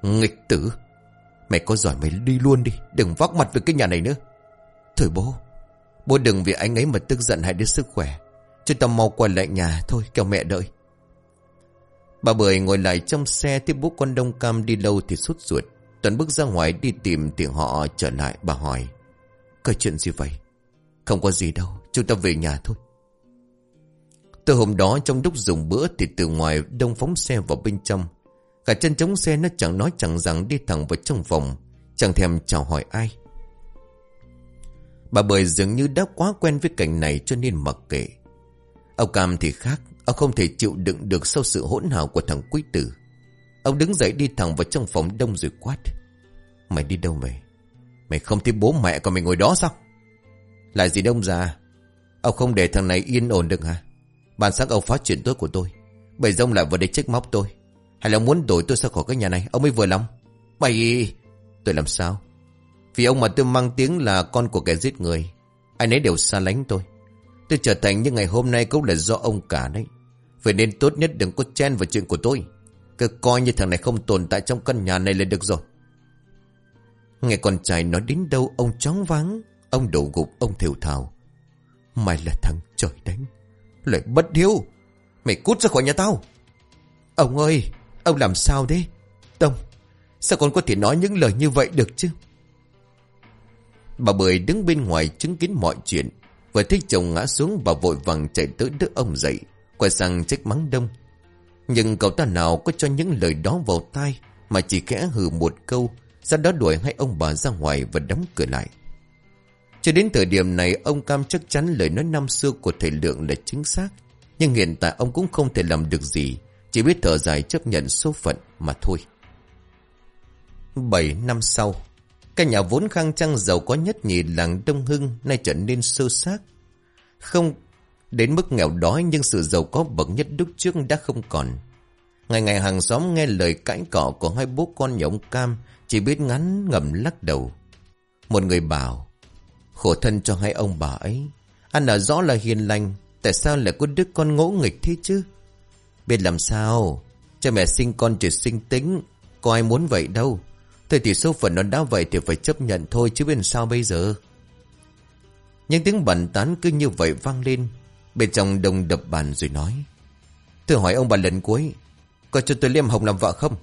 Nghịch tử. Mày có giỏi mày đi luôn đi, đừng vác mặt về cái nhà này nữa. Thôi bố, bố đừng vì anh ấy mà tức giận hại đến sức khỏe. Chúng ta mau quay lại nhà thôi, kêu mẹ đợi. Bà Bưởi ngồi lại trong xe tiếp bố con đông cam đi lâu thì sút ruột. Tuấn bước ra ngoài đi tìm tiếng họ trở lại bà hỏi. Có chuyện gì vậy? Không có gì đâu, chúng ta về nhà thôi. Từ hôm đó, trong lúc dùng bữa thì từ ngoài đông phóng xe vào bên trong. Cả chân chống xe nó chẳng nói chẳng rằng đi thẳng vào trong phòng. Chẳng thèm chào hỏi ai. Bà Bưởi dường như đã quá quen với cảnh này cho nên mặc kệ. Ông Cam thì khác. Ông không thể chịu đựng được sau sự hỗn hào của thằng quý tử. Ông đứng dậy đi thẳng vào trong phòng đông rồi quát. Mày đi đâu mày Mày không thấy bố mẹ của mày ngồi đó sao? Lại gì đông già? Ông không để thằng này yên ổn được hả? Bạn sáng ông phá chuyện tốt của tôi. Bảy rông lại vừa đến trách móc tôi. Hay là muốn đổi tôi ra khỏi cái nhà này? Ông mới vừa lòng. Bày... Tôi làm sao? Vì ông mà tôi mang tiếng là con của kẻ giết người. Ai nấy đều xa lánh tôi. Tôi trở thành như ngày hôm nay cũng là do ông cả đấy. Vậy nên tốt nhất đừng có chen vào chuyện của tôi. Cứ coi như thằng này không tồn tại trong căn nhà này là được rồi. Nghe con trai nói đến đâu, ông chóng váng. Ông đổ gục ông thiểu thào. Mày là thằng trời đánh. Lại bất hiếu. Mày cút ra khỏi nhà tao. Ông ơi, ông làm sao thế? Tông, sao con có thể nói những lời như vậy được chứ? Bà Bưởi đứng bên ngoài chứng kiến mọi chuyện. Vừa thấy chồng ngã xuống bà vội vàng chạy tới đỡ ông dậy. Quay sang trách mắng đông. Nhưng cậu ta nào có cho những lời đó vào tai mà chỉ khẽ hừ một câu. Sau đó đuổi hai ông bà ra ngoài và đóng cửa lại. Cho đến thời điểm này ông Cam chắc chắn lời nói năm xưa của thầy Lượng là chính xác. Nhưng hiện tại ông cũng không thể làm được gì. Chỉ biết thở dài chấp nhận số phận mà thôi. Bảy năm sau, căn nhà vốn khang trang giàu có nhất nhì làng Đông Hưng nay trở nên sơ xác. Không đến mức nghèo đói nhưng sự giàu có bậc nhất lúc trước đã không còn. Ngày ngày hàng xóm nghe lời cãi cọ của hai bố con nhà ông Cam chỉ biết ngắn ngầm lắc đầu. Một người bảo, khổ thân cho hai ông bà ấy. Anh là rõ là hiền lành, tại sao lại có đứa con ngỗ nghịch thế chứ? Biết làm sao, cha mẹ sinh con chỉ sinh tính, có ai muốn vậy đâu. Thế thì số phận nó đã vậy thì phải chấp nhận thôi chứ biết sao bây giờ. Những tiếng bàn tán cứ như vậy vang lên. Bên trong đồng đập bàn rồi nói. Tôi hỏi ông bà lần cuối, có cho tôi Liêm Hồng làm vợ không?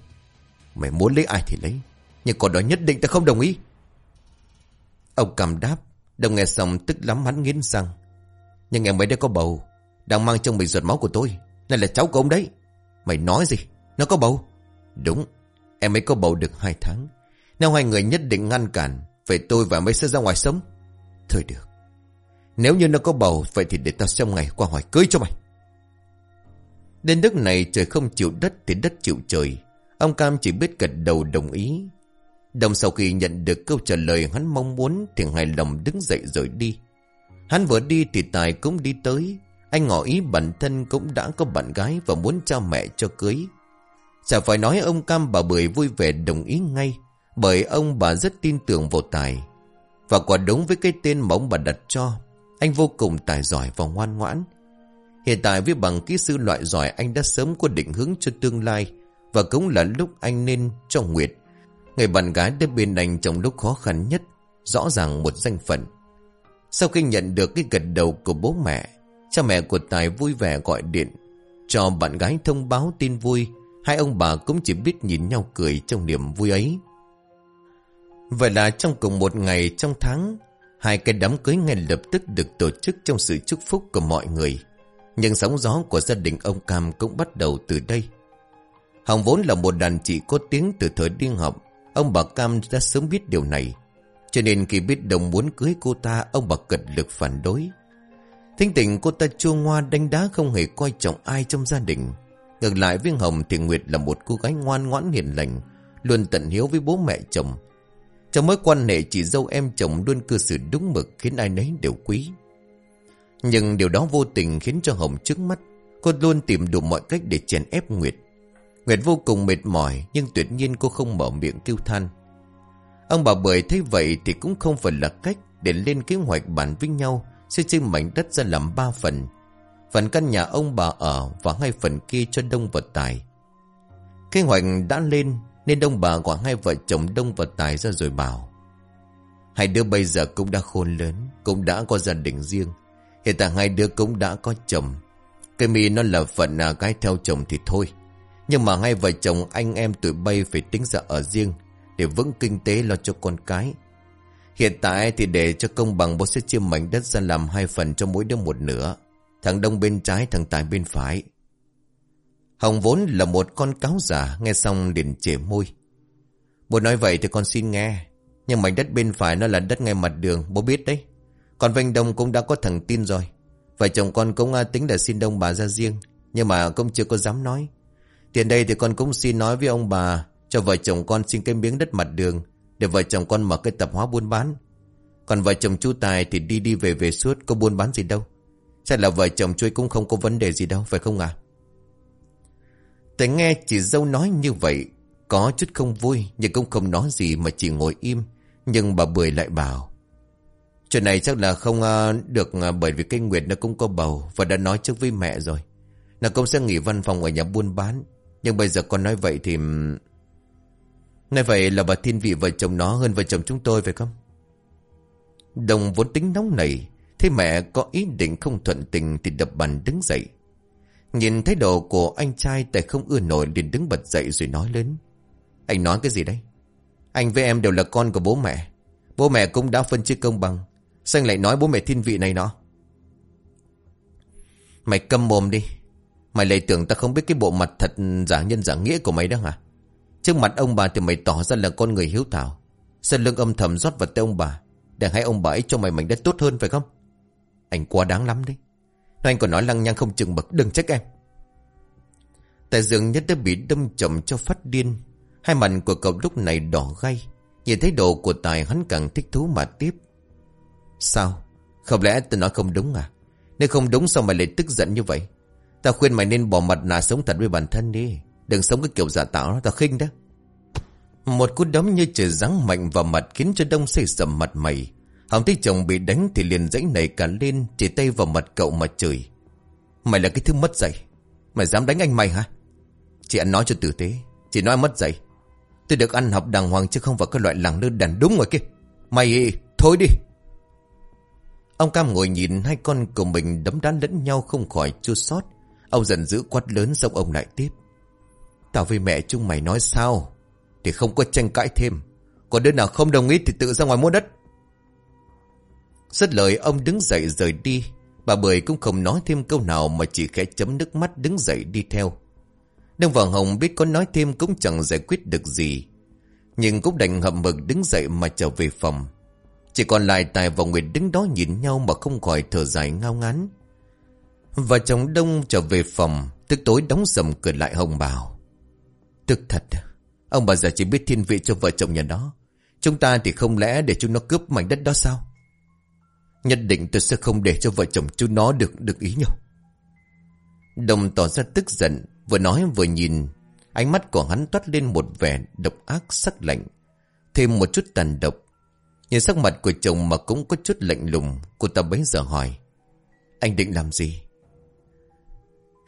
Mày muốn lấy ai thì lấy. Nhưng còn đó nhất định ta không đồng ý. Ông cầm đáp. Đồng nghe xong tức lắm hắn nghiến răng. Nhưng em ấy đã có bầu. Đang mang trong mình ruột máu của tôi. Này là cháu của ông đấy. Mày nói gì? Nó có bầu? Đúng. Em ấy có bầu được hai tháng. Nếu hai người nhất định ngăn cản. Vậy tôi và em ấy sẽ ra ngoài sống. Thôi được. Nếu như nó có bầu. Vậy thì để tao xem ngày qua hỏi cưới cho mày. Đến đất này trời không chịu đất thì đất chịu trời. Ông Cam chỉ biết gật đầu đồng ý. Đồng sau khi nhận được câu trả lời hắn mong muốn thì hài lòng đứng dậy rời đi. Hắn vừa đi thì Tài cũng đi tới. Anh ngỏ ý bản thân cũng đã có bạn gái và muốn cho mẹ cho cưới. Chả phải nói ông Cam bà Bưởi vui vẻ đồng ý ngay, bởi ông bà rất tin tưởng vào Tài. Và quả đúng với cái tên mà ông bà đặt cho. Anh vô cùng tài giỏi và ngoan ngoãn. Hiện tại với bằng kỹ sư loại giỏi anh đã sớm có định hướng cho tương lai, và cũng là lúc anh nên cho Nguyệt. Người bạn gái đến bên anh trong lúc khó khăn nhất, rõ ràng một danh phận. Sau khi nhận được cái gật đầu của bố mẹ, cha mẹ của Tài vui vẻ gọi điện cho bạn gái thông báo tin vui. Hai ông bà cũng chỉ biết nhìn nhau cười trong niềm vui ấy. Vậy là trong cùng một ngày trong tháng, hai cái đám cưới ngay lập tức được tổ chức trong sự chúc phúc của mọi người. Nhưng sóng gió của gia đình ông Cam cũng bắt đầu từ đây. Hồng vốn là một đàn chị có tiếng từ thời đi học. Ông bà Cam đã sớm biết điều này. Cho nên khi biết đồng muốn cưới cô ta, ông bà cật lực phản đối. Thinh tình cô ta chua ngoa đánh đá không hề coi trọng ai trong gia đình. Ngược lại với Hồng thì Nguyệt là một cô gái ngoan ngoãn hiền lành, luôn tận hiếu với bố mẹ chồng. Trong mối quan hệ chị dâu em chồng luôn cư xử đúng mực khiến ai nấy đều quý. Nhưng điều đó vô tình khiến cho Hồng trước mắt. Cô luôn tìm đủ mọi cách để chèn ép Nguyệt. Nguyệt vô cùng mệt mỏi nhưng tuyệt nhiên cô không mở miệng kêu than. Ông bà Bưởi thấy vậy thì cũng không phải là cách để lên kế hoạch bàn với nhau sẽ chia mảnh đất ra làm ba phần. Phần căn nhà ông bà ở và hai phần kia cho Đông và Tài. Kế hoạch đã lên nên đông bà gọi hai vợ chồng Đông và Tài ra rồi bảo. Hai đứa bây giờ cũng đã khôn lớn, cũng đã có gia đình riêng. Hiện tại hai đứa cũng đã có chồng. Cái mi nó là phận à, gái theo chồng thì thôi. Nhưng mà hai vợ chồng anh em tụi bay phải tính ra ở riêng để vững kinh tế lo cho con cái. Hiện tại thì để cho công bằng bố sẽ chia mảnh đất ra làm hai phần cho mỗi đứa một nửa. Thằng Đông bên trái, thằng Tài bên phải. Hồng vốn là một con cáo giả, nghe xong liền chể môi. Bố nói vậy thì con xin nghe. Nhưng mảnh đất bên phải nó là đất ngay mặt đường, bố biết đấy. Còn Vành Đông cũng đã có thằng tin rồi. Vợ chồng con cũng à, tính là xin đông bà ra riêng. Nhưng mà cũng chưa có dám nói. Tiền đây thì con cũng xin nói với ông bà, cho vợ chồng con xin cái miếng đất mặt đường, để vợ chồng con mở cái tập hóa buôn bán. Còn vợ chồng chú Tài thì đi đi về về suốt, Có buôn bán gì đâu. Chắc là vợ chồng chú cũng không có vấn đề gì đâu, Phải không à Tài nghe chị dâu nói như vậy, Có chút không vui, Nhưng cũng không nói gì mà chỉ ngồi im. Nhưng bà Bưởi lại bảo, Chuyện này chắc là không à, được à, Bởi vì cái Nguyệt nó cũng có bầu Và đã nói trước với mẹ rồi. Nó cũng sẽ nghỉ văn phòng ở nhà buôn bán. Nhưng bây giờ con nói vậy thì Nói vậy là bà thiên vị vợ chồng nó hơn vợ chồng chúng tôi phải không? Đồng vốn tính nóng này, thấy mẹ có ý định không thuận tình thì đập bàn đứng dậy. Nhìn thái độ của anh trai tại không ưa nổi liền đứng bật dậy rồi nói lớn. Anh nói cái gì đấy? Anh với em đều là con của bố mẹ. Bố mẹ cũng đã phân chia công bằng. Sao anh lại nói bố mẹ thiên vị này nó? Mày câm mồm đi. Mày lại tưởng ta không biết cái bộ mặt thật giả nhân giả nghĩa của mày đó hả? Trước mặt ông bà thì mày tỏ ra là con người hiếu thảo. Sơn lưng âm thầm rót vào tay ông bà, Để hãy ông bà ấy cho mày mảnh đất tốt hơn phải không? Anh quá đáng lắm đấy. Nói anh còn nói lăng nhăng không chừng bậc Đừng trách em. Tài dường nhất đã bị đâm chậm cho phát điên. Hai mặt của cậu lúc này đỏ gay. Nhìn thấy đồ của Tài hắn càng thích thú mà tiếp. Sao? Không lẽ tôi nói không đúng à? Nếu không đúng sao mày lại tức giận như vậy? Ta khuyên mày nên bỏ mặt nạ sống thật với bản thân đi Đừng sống cái kiểu giả tạo đó, tao khinh đó. Một cú đấm như trời giáng mạnh vào mặt khiến cho đông xây sầm mặt mày. Hồng thấy chồng bị đánh thì liền dãy nảy cả lên, chỉ tay vào mặt cậu mà chửi. Mày là cái thứ mất dạy. Mày dám đánh anh mày hả? Chị ăn nói cho tử tế, chị nói mất dạy. Tôi được ăn học đàng hoàng chứ không vào cái loại làng lơ đàn đúng rồi kia. Mày, thôi đi. Ông Cam ngồi nhìn hai con của mình đấm đá lẫn nhau không khỏi chua sót. Ông giận dữ quát lớn xong ông lại tiếp. Tao với mẹ chúng mày nói sao? Thì không có tranh cãi thêm. Còn đứa nào không đồng ý thì tự ra ngoài mua đất. Rất lời, ông đứng dậy rời đi. Bà Bưởi cũng không nói thêm câu nào Mà chỉ khẽ chấm nước mắt đứng dậy đi theo. Đông Vàng Hồng biết có nói thêm Cũng chẳng giải quyết được gì. Nhưng cũng đành hậm mực đứng dậy Mà trở về phòng. Chỉ còn lại Tài và Nguyệt đứng đó nhìn nhau Mà không khỏi thở dài ngao ngán. Và chồng Đông trở về phòng, Tức tối đóng sầm cửa lại Hồng bảo. Tức thật, Ông bà già chỉ biết thiên vị cho vợ chồng nhà nó? Chúng ta thì không lẽ để chúng nó cướp mảnh đất đó sao? Nhất định tôi sẽ không để cho vợ chồng chúng nó được được ý nhau Đồng tỏ ra tức giận, Vừa nói vừa nhìn. Ánh mắt của hắn toát lên một vẻ độc ác sắc lạnh, Thêm một chút tàn độc. Nhìn sắc mặt của chồng mà cũng có chút lạnh lùng, Cô ta bấy giờ hỏi. Anh định làm gì?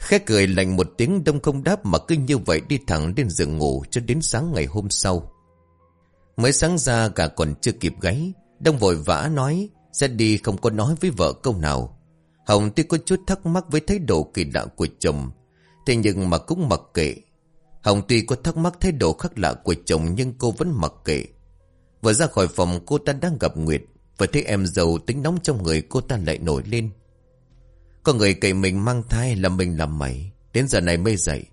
Khẽ cười lạnh một tiếng đông không đáp mà cứ như vậy đi thẳng lên giường ngủ cho đến sáng ngày hôm sau. Mới sáng ra cả còn chưa kịp gáy, đông vội vã nói, sẽ đi không có nói với vợ câu nào. Hồng tuy có chút thắc mắc với thái độ kỳ lạ của chồng, thế nhưng mà cũng mặc kệ. Hồng tuy có thắc mắc thái độ khác lạ của chồng nhưng cô vẫn mặc kệ. Vừa ra khỏi phòng cô ta đang gặp Nguyệt, và thấy em giàu tính nóng trong người cô ta lại nổi lên. Có người cậy mình mang thai là mình làm mày. Đến giờ này mới dậy.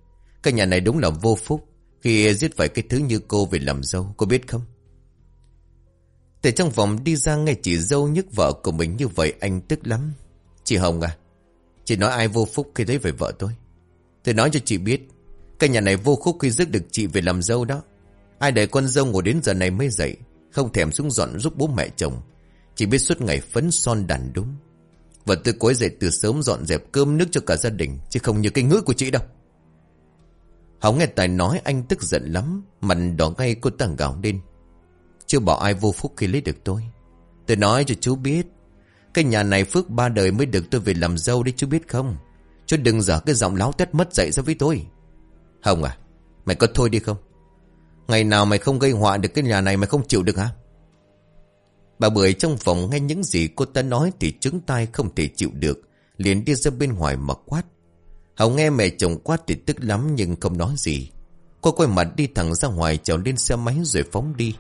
Cái nhà này đúng là vô phúc. Khi giết phải cái thứ như cô về làm dâu, Cô biết không? Từ trong vòng đi ra nghe chị dâu nhức vợ của mình như vậy, Anh tức lắm. Chị Hồng à Chị nói ai vô phúc khi thấy về vợ tôi? Tôi nói cho chị biết, Cái nhà này vô phúc khi rước được chị về làm dâu đó. Ai để con dâu ngồi đến giờ này mới dậy, Không thèm xuống dọn giúp bố mẹ chồng. Chỉ biết suốt ngày phấn son đàn đúng. Và tôi cối dậy từ sớm dọn dẹp cơm nước cho cả gia đình, Chứ không như cái ngữ của chị đâu. Hóng nghe Tài nói, anh tức giận lắm, Mặt đỏ ngay cô ta gào lên. Chưa bảo ai vô phúc khi lấy được tôi. Tôi nói cho chú biết, Cái nhà này phước ba đời mới được tôi về làm dâu đấy, chú biết không? Chú đừng dở cái giọng láo tét mất dậy ra với tôi. Hồng à Mày có thôi đi không? Ngày nào mày không gây họa được cái nhà này mày không chịu được hả? Bà Bưởi trong phòng nghe những gì cô ta nói thì trứng tai không thể chịu được. Liền đi ra bên ngoài mà quát. Hồng nghe mẹ chồng quát thì tức lắm nhưng không nói gì. Cô quay mặt đi thẳng ra ngoài trèo lên xe máy rồi phóng đi.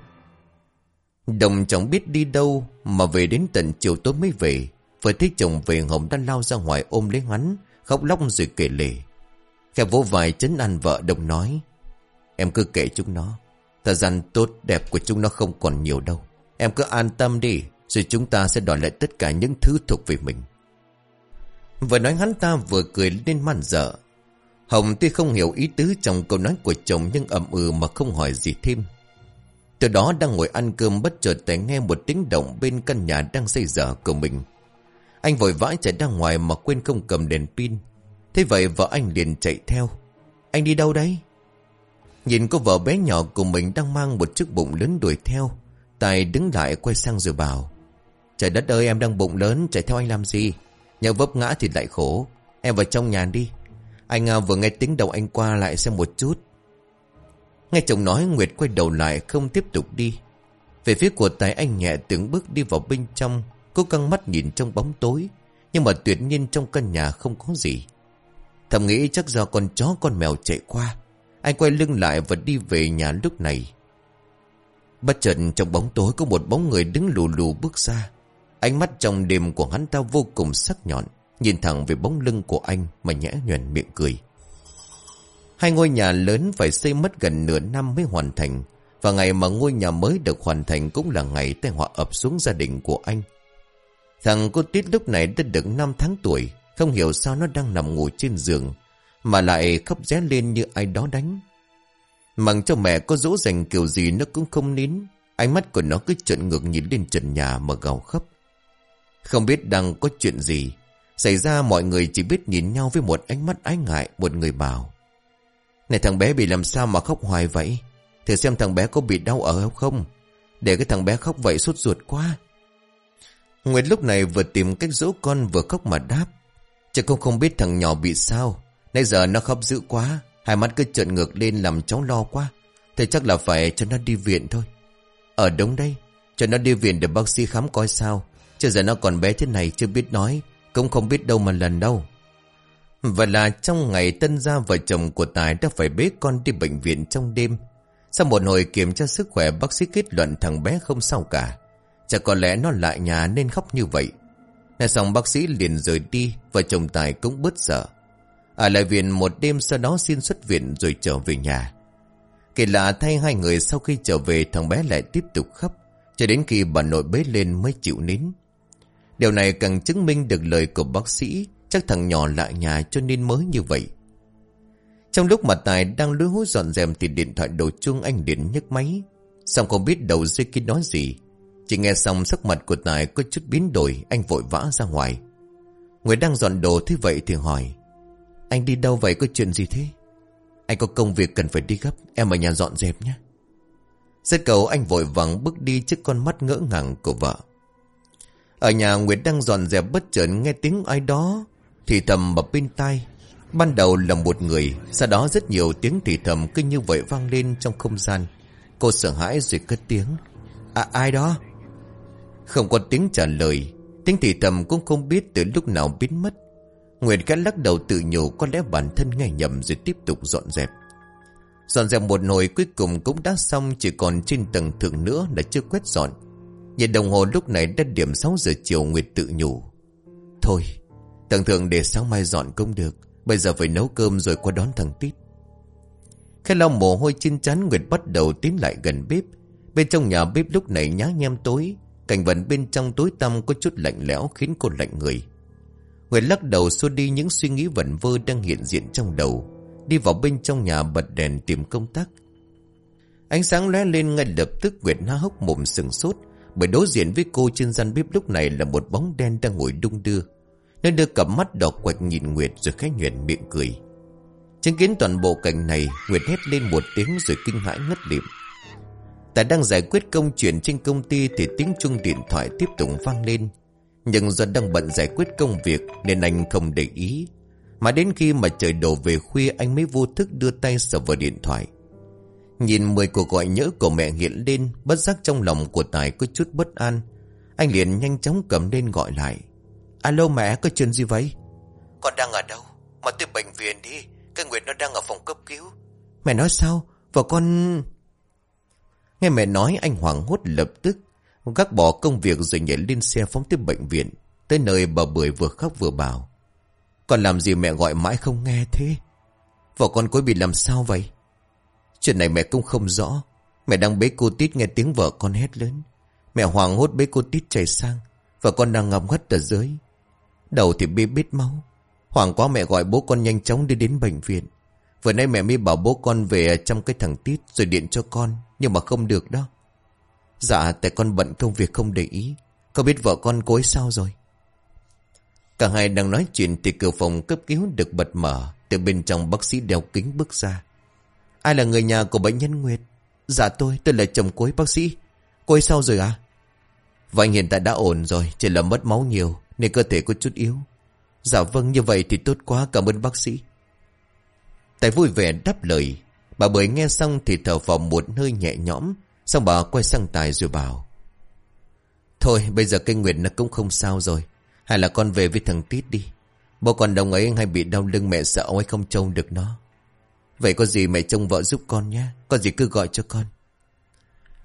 Đồng chẳng biết đi đâu mà về đến tận chiều tối mới về. Vừa thấy chồng về Hồng đã lao ra ngoài ôm lấy hắn, khóc lóc rồi kể lể. Khẽ vỗ vài chấn ăn vợ đồng nói. Em cứ kể chúng nó. Thời gian tốt đẹp của chúng nó không còn nhiều đâu. Em cứ an tâm đi, rồi chúng ta sẽ đòi lại tất cả những thứ thuộc về mình. Vừa nói hắn ta vừa cười lên man dở. Hồng tuy không hiểu ý tứ trong câu nói của chồng nhưng ậm ừ mà không hỏi gì thêm. Từ đó đang ngồi ăn cơm bất chợt tèn nghe một tiếng động bên căn nhà đang xây dở của mình. Anh vội vã chạy ra ngoài mà quên không cầm đèn pin. Thế vậy vợ anh liền chạy theo. Anh đi đâu đấy? Nhìn cô vợ bé nhỏ của mình đang mang một chiếc bụng lớn đuổi theo. Tài đứng lại quay sang rồi bảo. Trời đất ơi em đang bụng lớn chạy theo anh làm gì? Nhớ vấp ngã thì lại khổ. Em vào trong nhà đi. Anh à, vừa nghe tiếng đầu anh qua lại xem một chút. Nghe chồng nói Nguyệt quay đầu lại không tiếp tục đi. Về phía của Tài anh nhẹ từng bước đi vào bên trong. Cô căng mắt nhìn trong bóng tối. Nhưng mà tuyệt nhiên trong căn nhà không có gì. Thầm nghĩ chắc do con chó con mèo chạy qua. Anh quay lưng lại và đi về nhà lúc này. Bất chợt trong bóng tối có một bóng người đứng lù lù bước ra. Ánh mắt trong đêm của hắn ta vô cùng sắc nhọn. Nhìn thẳng về bóng lưng của anh mà nhẽ nhuền miệng cười. Hai ngôi nhà lớn phải xây mất gần nửa năm mới hoàn thành. Và ngày mà ngôi nhà mới được hoàn thành cũng là ngày tai họa ập xuống gia đình của anh. Thằng cô Tít lúc này đã được 5 tháng tuổi. Không hiểu sao nó đang nằm ngủ trên giường, mà lại khóc ré lên như ai đó đánh Mặc cho mẹ có dỗ dành kiểu gì nó cũng không nín. Ánh mắt của nó cứ trợn ngược nhìn lên trần nhà mà gào khóc. Không biết đang có chuyện gì. Xảy ra mọi người chỉ biết nhìn nhau với một ánh mắt ái ngại, Một người bảo. Này thằng bé bị làm sao mà khóc hoài vậy? Thử xem thằng bé có bị đau ở không? Để cái thằng bé khóc vậy sốt ruột quá. Nguyệt lúc này vừa tìm cách dỗ con vừa khóc mà đáp. Chứ cũng không biết thằng nhỏ bị sao. Nãy giờ nó khóc dữ quá. Hai mắt cứ trợn ngược lên làm cháu lo quá Thế chắc là phải cho nó đi viện thôi Ở đúng đây Cho nó đi viện để bác sĩ khám coi sao Chứ giờ nó còn bé thế này chưa biết nói Cũng không biết đâu mà lần đâu Vậy là trong ngày tân gia vợ chồng của Tài đã phải bế con đi bệnh viện trong đêm. Sau một hồi kiểm tra sức khỏe bác sĩ kết luận thằng bé không sao cả. Chắc có lẽ nó lại nhà nên khóc như vậy. Nghe xong bác sĩ liền rời đi, vợ chồng Tài cũng bớt sợ. Ở lại viện một đêm sau đó xin xuất viện rồi trở về nhà. Kỳ lạ thay hai người sau khi trở về, thằng bé lại tiếp tục khóc. Cho đến khi bà nội bế lên mới chịu nín. Điều này càng chứng minh được lời của bác sĩ. Chắc thằng nhỏ lại nhà cho nên mới như vậy. Trong lúc mà Tài đang lưới hút dọn dẹp thì điện thoại đầu chuông anh điện nhấc máy. Xong không biết đầu dây kia nói gì. Chỉ nghe xong sắc mặt của Tài có chút biến đổi, anh vội vã ra ngoài. Người đang dọn đồ thế vậy thì hỏi. Anh đi đâu vậy? Có chuyện gì thế? Anh có công việc cần phải đi gấp. Em ở nhà dọn dẹp nhé. Rất cầu anh vội vắng bước đi trước con mắt ngỡ ngàng của vợ. Ở nhà Nguyệt đang dọn dẹp bất chợt nghe tiếng ai đó Thì thầm bập bên tai. Ban đầu là một người, Sau đó rất nhiều tiếng thì thầm cứ như vậy vang lên trong không gian. Cô sợ hãi rồi cất tiếng. À ai đó? Không có tiếng trả lời. Tiếng thì thầm cũng không biết từ lúc nào biến mất. Nguyệt khẽ lắc đầu tự nhủ có lẽ bản thân nghe nhầm rồi tiếp tục dọn dẹp. Dọn dẹp một nồi cuối cùng cũng đã xong chỉ còn trên tầng thượng nữa là chưa quét dọn. Nhìn đồng hồ lúc này đã điểm 6 giờ chiều Nguyệt tự nhủ. Thôi, Tầng thượng để sáng mai dọn cũng được Bây giờ phải nấu cơm rồi qua đón thằng Tít Khi lau mồ hôi trên chắn Nguyệt bắt đầu tiến lại gần bếp Bên trong nhà bếp lúc này nhá nhem tối Cảnh vật bên trong tối tăm có chút lạnh lẽo khiến cô lạnh người Nguyệt lắc đầu xua đi những suy nghĩ vẩn vơ đang hiện diện trong đầu, Đi vào bên trong nhà bật đèn tìm công tắc Ánh sáng lóe lên ngay lập tức Nguyệt há hốc mồm sừng sốt, Bởi đối diện với cô trên gian bếp lúc này là một bóng đen đang ngồi đung đưa. Nên đưa cặp mắt đỏ quạch nhìn Nguyệt rồi khẽ nhuền miệng cười. Chứng kiến toàn bộ cảnh này, Nguyệt hét lên một tiếng rồi kinh hãi ngất liệm Tại đang giải quyết công chuyện trên công ty Thì tiếng chuông điện thoại tiếp tục vang lên. Nhưng do đang bận giải quyết công việc Nên anh không để ý. Mà đến khi mà trời đổ về khuya Anh mới vô thức đưa tay sờ vào điện thoại. Nhìn mười cuộc gọi nhớ của mẹ hiện lên Bất giác trong lòng của Tài có chút bất an. Anh liền nhanh chóng cầm lên gọi lại. Alo mẹ có chuyện gì vậy? Con đang ở đâu? Mà tới bệnh viện đi Cái Nguyệt nó đang ở phòng cấp cứu. Mẹ nói sao? Và con Nghe mẹ nói anh hoảng hốt lập tức Gác bỏ công việc rồi nhảy lên xe phóng tiếp bệnh viện, Tới nơi bà Bưởi vừa khóc vừa bảo Con làm gì mẹ gọi mãi không nghe thế? Vợ con cuối bị làm sao vậy? Chuyện này mẹ cũng không rõ. Mẹ đang bế cô Tít nghe tiếng vợ con hét lớn. Mẹ hoàng hốt bế cô Tít chạy sang. Vợ con đang ngầm ngất ở dưới Đầu thì bê bít máu. Hoàng quá mẹ gọi bố con nhanh chóng đi đến bệnh viện. Vừa nay mẹ mới bảo bố con về chăm cái thằng Tít Rồi điện cho con, Nhưng mà không được đó. Dạ tại con bận công việc không để ý. Có biết vợ con cô ấy sao rồi? Cả hai đang nói chuyện Thì cửa phòng cấp cứu được bật mở, Từ bên trong bác sĩ đeo kính bước ra. Ai là người nhà của bệnh nhân Nguyệt? Dạ tôi tôi là chồng cô ấy bác sĩ. Cô ấy sao rồi à Và anh hiện tại đã ổn rồi, Chỉ là mất máu nhiều, Nên cơ thể có chút yếu. Dạ vâng như vậy thì tốt quá, cảm ơn bác sĩ. Tài vui vẻ đáp lời, Bà bưởi nghe xong thì thở vào một hơi nhẹ nhõm. Xong bà quay sang Tài rồi bảo, Thôi, bây giờ cây Nguyệt nó cũng không sao rồi. Hay là con về với thằng Tít đi. Bố con đồng ấy hay bị đau lưng mẹ sợ ông ấy không trông được nó. Vậy có gì mẹ trông vợ giúp con nhé. Có gì cứ gọi cho con.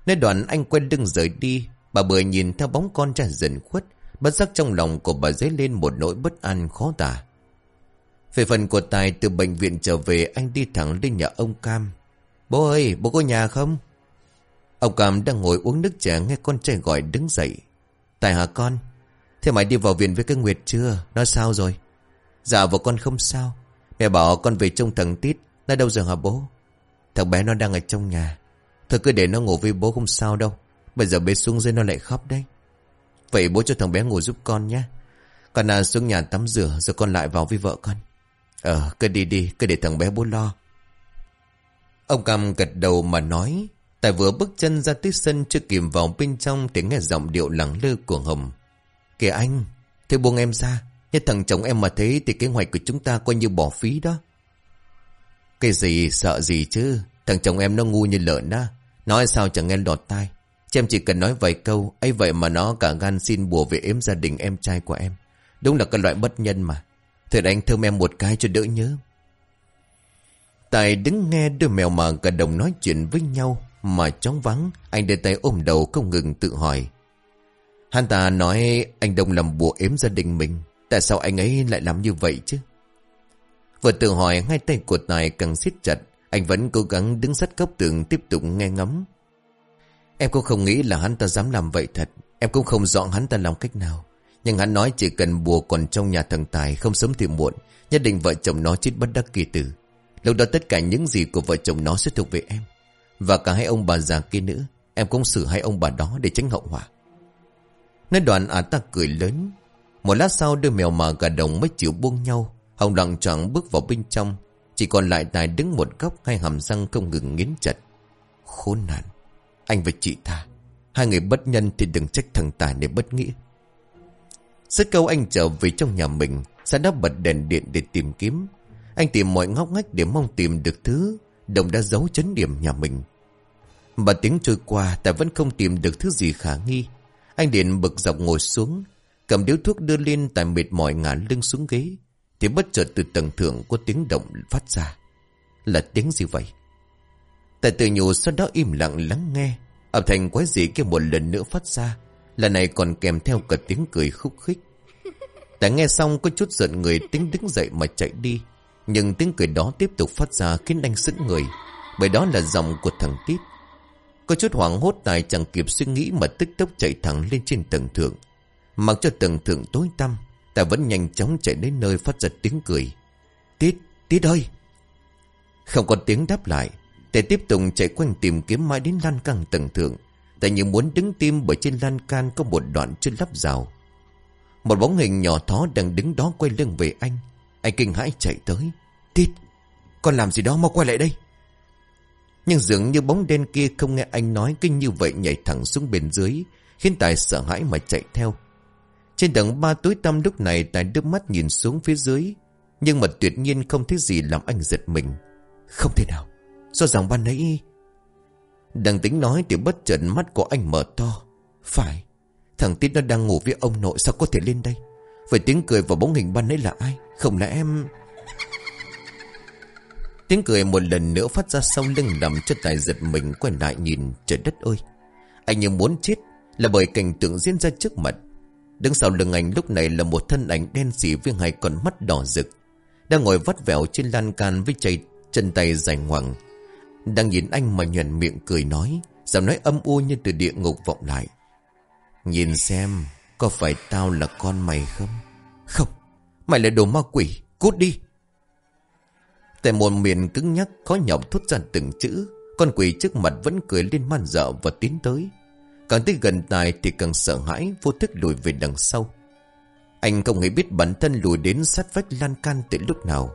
Nơi đoạn anh quay lưng rời đi, Bà bưởi nhìn theo bóng con trai dần khuất, Bất giác trong lòng của bà dấy lên một nỗi bất an khó tả. Về phần của Tài từ bệnh viện trở về, Anh đi thẳng lên nhà ông Cam. Bố ơi, bố có nhà không? Ông Cam đang ngồi uống nước trà Nghe con trai gọi đứng dậy. Tài hả con, Thế mày đi vào viện với cái Nguyệt chưa? Nó sao rồi? Dạ vợ con không sao. Mẹ bảo con về trông thằng Tít. Nó đâu giờ hả bố? Thằng bé nó đang ở trong nhà. Thôi cứ để nó ngủ với bố không sao đâu. Bây giờ bé xuống dưới nó lại khóc đấy. Vậy bố cho thằng bé ngủ giúp con nhé. Con à xuống nhà tắm rửa Rồi con lại vào với vợ con. Ờ cứ đi đi, Cứ để thằng bé bố lo. Ông Cam gật đầu mà nói Tại vừa bước chân ra tới sân Chưa kịp vào bên trong Thì nghe giọng điệu lẳng lơ của Hồng. Kìa anh, Thế buông em ra, Nhất thằng chồng em mà thấy Thì kế hoạch của chúng ta coi như bỏ phí đó. Cái gì, sợ gì chứ? Thằng chồng em nó ngu như lợn đó Nói sao chẳng nghe lọt tai. Chứ em chỉ cần nói vài câu, ấy vậy mà nó cả gan xin bùa về ếm gia đình em trai của em. Đúng là cái loại bất nhân mà. Thật anh thơm em một cái cho đỡ nhớ. Tài đứng nghe đôi mèo mà cả đồng nói chuyện với nhau. Mà chóng vắng, Anh đưa tay ôm đầu không ngừng tự hỏi. Hắn ta nói, anh Đông làm bùa ếm gia đình mình, Tại sao anh ấy lại làm như vậy chứ? Vừa tự hỏi, hai tay của Tài càng siết chặt, Anh vẫn cố gắng đứng sát góc tường tiếp tục nghe ngắm Em cũng không nghĩ là hắn ta dám làm vậy thật, Em cũng không rõ hắn ta làm cách nào. Nhưng hắn nói chỉ cần bùa còn trong nhà thần Tài, Không sớm thì muộn, Nhất định vợ chồng nó chết bất đắc kỳ tử. Lúc đó tất cả những gì của vợ chồng nó sẽ thuộc về em. Và cả hai ông bà già kia nữa. Em cũng xử hai ông bà đó để tránh hậu họa. Nói đoạn à ta cười lớn. Một lát sau đôi mèo mà gà đồng mới chịu buông nhau. Hồng lặng choạng bước vào bên trong. Chỉ còn lại Tài đứng một góc, Hai hàm răng không ngừng nghiến chặt. Khốn nạn. Anh và chị ta. Hai người bất nhân thì đừng trách thằng Tài để bất nghĩa. Sức câu anh trở về trong nhà mình Sẽ đã bật đèn điện để tìm kiếm. Anh tìm mọi ngóc ngách để mong tìm được thứ. Đồng đã giấu chấn điểm nhà mình. Bà tiếng trôi qua Tài vẫn không tìm được thứ gì khả nghi. Anh điện bực dọc ngồi xuống, Cầm điếu thuốc đưa lên Tài mệt mỏi ngả lưng xuống ghế. Thì bất chợt từ tầng thượng có tiếng động phát ra. Là tiếng gì vậy? Tài tự nhủ sau đó im lặng lắng nghe. Âm thanh quái dị kia một lần nữa phát ra. Lần này còn kèm theo cả tiếng cười khúc khích. Tài nghe xong có chút giận người tính đứng dậy mà chạy đi. Nhưng tiếng cười đó tiếp tục phát ra khiến anh sững người. Bởi đó là giọng của thằng Tít. Có chút hoảng hốt Tài chẳng kịp suy nghĩ mà tức tốc chạy thẳng lên trên tầng thượng. Mặc cho tầng thượng tối tăm, Tài vẫn nhanh chóng chạy đến nơi phát ra tiếng cười. Tít, Tít ơi! Không có tiếng đáp lại. Tài tiếp tục chạy quanh tìm kiếm mãi đến lan can tầng thượng. Tại như muốn đứng tim bởi trên lan can có một đoạn chưa lắp rào. Một bóng hình nhỏ thó đang đứng đó quay lưng về anh. Anh kinh hãi chạy tới. Tít, con làm gì đó mau quay lại đây. Nhưng dường như bóng đen kia không nghe anh nói kinh như vậy nhảy thẳng xuống bên dưới, khiến Tài sợ hãi mà chạy theo. Trên tầng ba tối tăm lúc này Tài đứt mắt nhìn xuống phía dưới, nhưng mà tuyệt nhiên không thấy gì làm anh giật mình. Không thể nào, do rằng ban nãy... Đang tính nói thì bất chợt mắt của anh mở to. Phải, thằng Tít nó đang ngủ với ông nội sao có thể lên đây? Vậy tiếng cười và bóng hình ban nãy là ai? Không lẽ em... Tiếng cười một lần nữa phát ra sau lưng làm cho Tài giật mình quay lại nhìn trời đất ơi. Anh như muốn chết là bởi cảnh tượng diễn ra trước mặt. Đứng sau lưng anh lúc này là một thân ảnh đen xỉ với hai con mắt đỏ rực. Đang ngồi vắt vẻo trên lan can với chảy chân tay dài ngoằng. Đang nhìn anh mà nhuận miệng cười nói, giọng nói âm u như từ địa ngục vọng lại. Nhìn xem, có phải tao là con mày không? Không, mày là đồ ma quỷ, cút đi. Tại một miền cứng nhắc khó nhọc thốt ra từng chữ. Con quỷ trước mặt vẫn cười lên man dợ và tiến tới. Càng tới gần tài thì càng sợ hãi Vô thức lùi về đằng sau. Anh không hề biết bản thân lùi đến sát vách lan can từ lúc nào.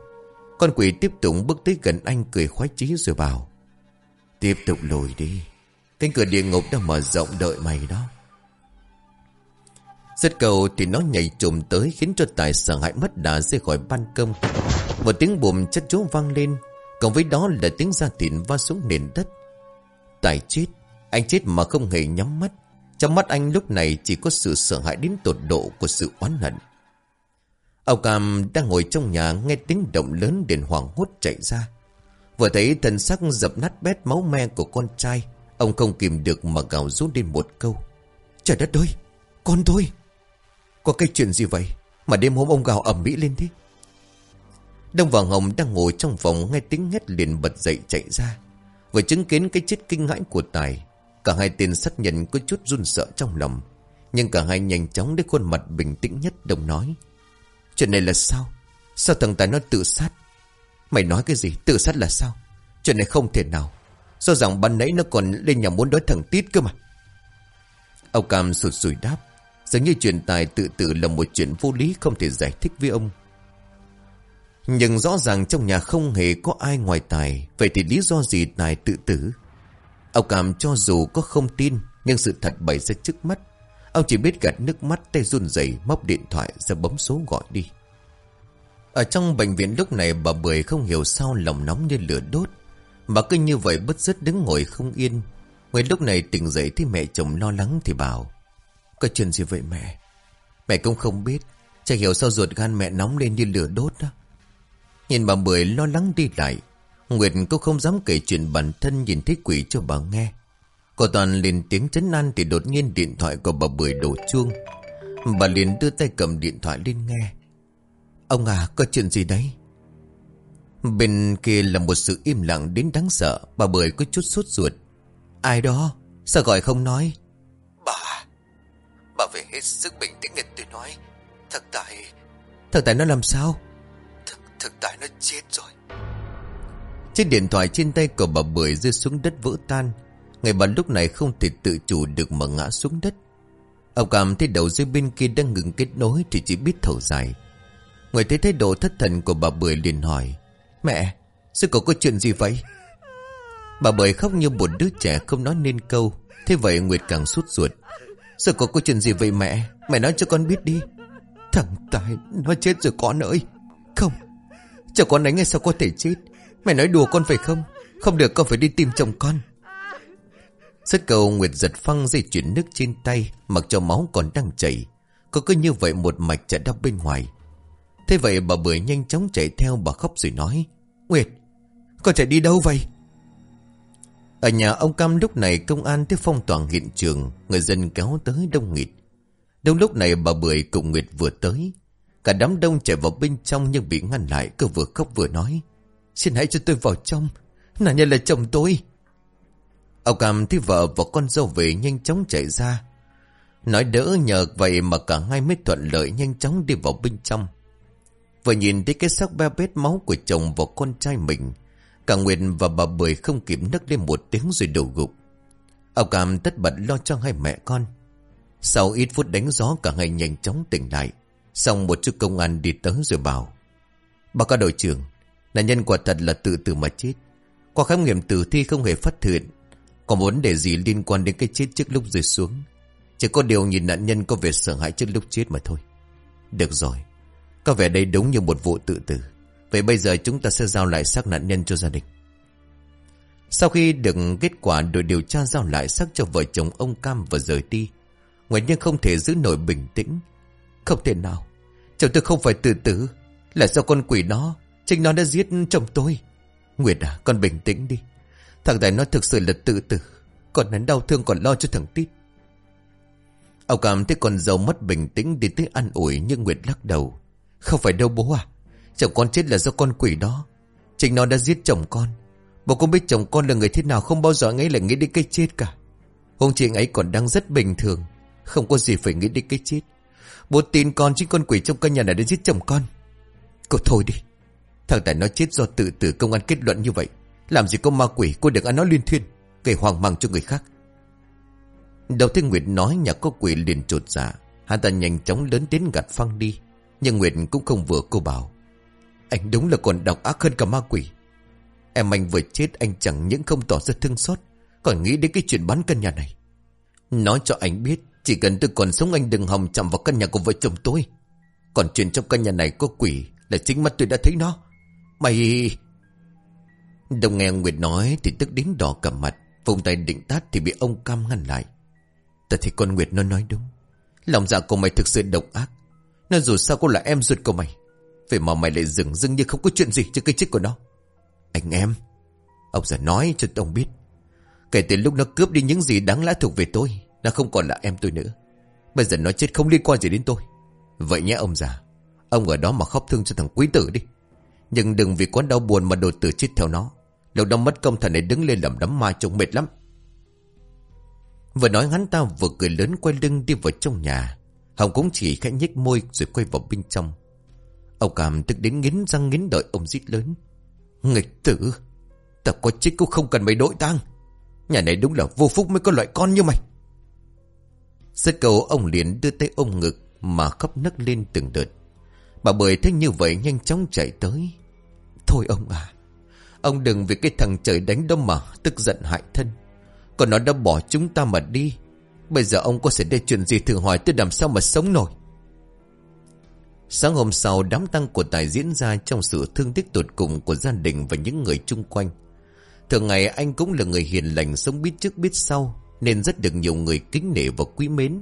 Con quỷ tiếp tục bước tới gần anh cười khoái chí rồi bảo Tiếp tục lùi đi. Cánh cửa địa ngục đang mở rộng đợi mày đó rất cầu thì nó nhảy trùm tới khiến cho Tài sợ hãi mất đà rơi khỏi ban công. Một tiếng bùm chất chố vang lên, cộng với đó là tiếng da thịt va xuống nền đất. Tài chết, anh chết mà không hề nhắm mắt. Trong mắt anh lúc này chỉ có sự sợ hãi đến tột độ của sự oán hận. Ông Cam đang ngồi trong nhà nghe tiếng động lớn đến hoảng hốt chạy ra. Vừa thấy thần sắc dập nát bét máu me của con trai, ông không kìm được mà gào rút lên một câu. Trời đất ơi, con thôi! Có cái chuyện gì vậy? Mà đêm hôm ông gào ẩm mỹ lên thế. Đông và Hồng đang ngồi trong phòng Nghe tiếng hét liền bật dậy chạy ra. Vừa chứng kiến cái chết kinh hãi của Tài, Cả hai tên sát nhân có chút run sợ trong lòng. Nhưng cả hai nhanh chóng đến khuôn mặt bình tĩnh nhất Đồng nói, Chuyện này là sao? Sao thằng Tài nó tự sát? Mày nói cái gì? Tự sát là sao? Chuyện này không thể nào. Do rằng ban nãy nó còn lên nhà muốn đói thằng Tít cơ mà. Ông Cam sụt sùi đáp Dường như truyền tài tự tử là một chuyện vô lý không thể giải thích với ông. Nhưng rõ ràng trong nhà không hề có ai ngoài Tài, vậy thì lý do gì Tài tự tử? Ông cảm cho dù có không tin, nhưng sự thật bày ra trước mắt. Ông chỉ biết gạt nước mắt tay run rẩy móc điện thoại ra bấm số gọi đi. Ở trong bệnh viện lúc này bà Bưởi không hiểu sao lòng nóng như lửa đốt. Bà cứ như vậy bất dứt đứng ngồi không yên. Ngay lúc này tỉnh dậy thấy mẹ chồng lo lắng thì bảo. Có chuyện gì vậy mẹ? Mẹ cũng không biết, Chả hiểu sao ruột gan mẹ nóng lên như lửa đốt đó. Nhìn bà Mười lo lắng đi lại, Nguyệt cũng không dám kể chuyện bản thân nhìn thấy quỷ cho bà nghe. Cô Toàn lên tiếng chấn an thì đột nhiên điện thoại của bà Bưởi đổ chuông. Bà liền đưa tay cầm điện thoại lên nghe. Ông à có chuyện gì đấy? Bên kia là một sự im lặng đến đáng sợ, Bà Bưởi có chút sốt ruột. Ai đó? Sao gọi không nói? Bà phải hết sức bình tĩnh nghe tôi nói Thằng Tài Thằng Tài nó làm sao? Thằng, thằng Tài nó chết rồi. Chiếc điện thoại trên tay của bà Bưởi rơi xuống đất vỡ tan. Ngày bà lúc này không thể tự chủ được mà ngã xuống đất. Ông cảm thấy đầu dây bên kia đang ngừng kết nối Thì chỉ biết thở dài. Người thấy thái độ thất thần của bà Bưởi liền hỏi Mẹ, sư cậu có chuyện gì vậy? Bà Bưởi khóc như một đứa trẻ không nói nên câu. Thế vậy Nguyệt càng sút ruột Giờ có có chuyện gì vậy mẹ? Mẹ nói cho con biết đi. Thằng Tài nó chết rồi con ơi. Không, Chờ con đánh ngay sao có thể chết. Mẹ nói đùa con phải không? Không được, con phải đi tìm chồng con. Rất cầu Nguyệt giật phăng dây chuyển nước trên tay, Mặc cho máu còn đang chảy. Có cứ như vậy một mạch chạy đắp bên ngoài. Thế vậy bà Bưởi nhanh chóng chạy theo, bà khóc rồi nói, Nguyệt, Con chạy đi đâu vậy? Ở nhà ông Cam lúc này công an tiếp phong toàn hiện trường, người dân kéo tới đông nghịt. Đông lúc này bà Bưởi cùng Nguyệt vừa tới. Cả đám đông chạy vào bên trong nhưng bị ngăn lại Cứ vừa khóc vừa nói Xin hãy cho tôi vào trong Nạn nhân là chồng tôi Ông Cam thấy vợ và con dâu về nhanh chóng chạy ra Nói đỡ nhờ vậy mà cả hai mới thuận lợi nhanh chóng đi vào bên trong Vừa nhìn thấy cái xác be bết máu của chồng và con trai mình Cả Nguyệt và bà Bưởi không kịp nấc lên một tiếng rồi đổ gục. Ông Cam tất bật lo cho hai mẹ con. Sau ít phút đánh gió, cả hai nhanh chóng tỉnh lại. Xong một chút công an đi tới rồi bảo, Bà có đội trưởng, Nạn nhân quả thật là tự tử mà chết. Qua khám nghiệm tử thi không hề phát hiện. Có vấn đề gì liên quan đến cái chết trước lúc rơi xuống? Chỉ có điều nhìn nạn nhân có vẻ sợ hãi trước lúc chết mà thôi. Được rồi, Có vẻ đây đúng như một vụ tự tử. Vậy bây giờ chúng ta sẽ giao lại xác nạn nhân cho gia đình. Sau khi được kết quả đội điều tra giao lại xác cho vợ chồng ông Cam và rời đi Nguyễn Nhân không thể giữ nổi bình tĩnh. Không thể nào. Chồng tôi không phải tự tử, Là do con quỷ đó, Chính nó đã giết chồng tôi. Nguyệt à con bình tĩnh đi. Thằng này nó thực sự là tự tử, Còn hắn đau thương còn lo cho thằng Tít. Ông cảm thấy con dâu mất bình tĩnh Đi tới ăn ủi, nhưng Nguyệt lắc đầu. Không phải đâu bố à Chồng con chết là do con quỷ đó. Chính nó đã giết chồng con. Bố không biết chồng con là người thế nào, Không bao giờ ngay lại nghĩ đến cái chết cả. Hôm chị ấy còn đang rất bình thường, Không có gì phải nghĩ đến cái chết. Bố tin con chính con quỷ trong căn nhà này đã giết chồng con. Cô thôi đi. Thằng Tài nó chết do tự tử công an kết luận như vậy. Làm gì có ma quỷ, cô đừng ăn nói liên thuyên, Gây hoang mang cho người khác. Đầu tiên Nguyệt nói nhà có quỷ liền trột dạ. Hắn ta nhanh chóng lớn đến gạt phăng đi, Nhưng Nguyệt cũng không vừa cô bảo. Anh đúng là còn độc ác hơn cả ma quỷ Em anh vừa chết, anh chẳng những không tỏ ra thương xót, Còn nghĩ đến cái chuyện bán căn nhà này Nói cho anh biết, Chỉ cần tôi còn sống, anh đừng hòng chạm vào căn nhà của vợ chồng tôi Còn chuyện trong căn nhà này có quỷ Là chính mắt tôi đã thấy nó Mày... Đồng nghe Nguyệt nói thì tức đến đỏ cả mặt. Vùng tay định tát thì bị ông Cam ngăn lại. Ta thấy con Nguyệt nó nói đúng. Lòng dạ của mày thực sự độc ác. Nó dù sao cũng là em ruột của mày. Vậy mà mày lại dừng dưng như không có chuyện gì cho cái chết của nó. Anh em. Ông già nói cho ông biết. Kể từ lúc nó cướp đi những gì đáng lẽ thuộc về tôi. Nó không còn là em tôi nữa. Bây giờ nó chết không liên quan gì đến tôi. Vậy nhé, ông già. Ông ở đó mà khóc thương cho thằng quý tử đi. Nhưng đừng vì quá đau buồn mà đột tử chết theo nó Lâu đó mất công thần này đứng lên lầm đấm ma trông mệt lắm Vừa nói hắn ta vừa cười lớn quay lưng đi vào trong nhà Hồng cũng chỉ khẽ nhếch môi rồi quay vào bên trong Ông cảm tức đến nghiến răng nghiến đợi ông rít lớn. Nghịch tử, Ta có chết cũng không cần mày đội tang. Nhà này đúng là vô phúc mới có loại con như mày. Rất cầu ông liền đưa tay ôm ngực Mà khóc nấc lên từng đợt. Bà bưởi thấy như vậy nhanh chóng chạy tới. Thôi ông à Ông đừng vì cái thằng trời đánh đó mà Tức giận hại thân. Còn nó đã bỏ chúng ta mà đi. Bây giờ ông có sẽ để chuyện gì thử hỏi tôi làm sao mà sống nổi? Sáng hôm sau, đám tang của Tài diễn ra trong sự thương tiếc tột cùng của gia đình và những người chung quanh. Thường ngày, anh cũng là người hiền lành, sống biết trước biết sau, nên rất được nhiều người kính nể và quý mến.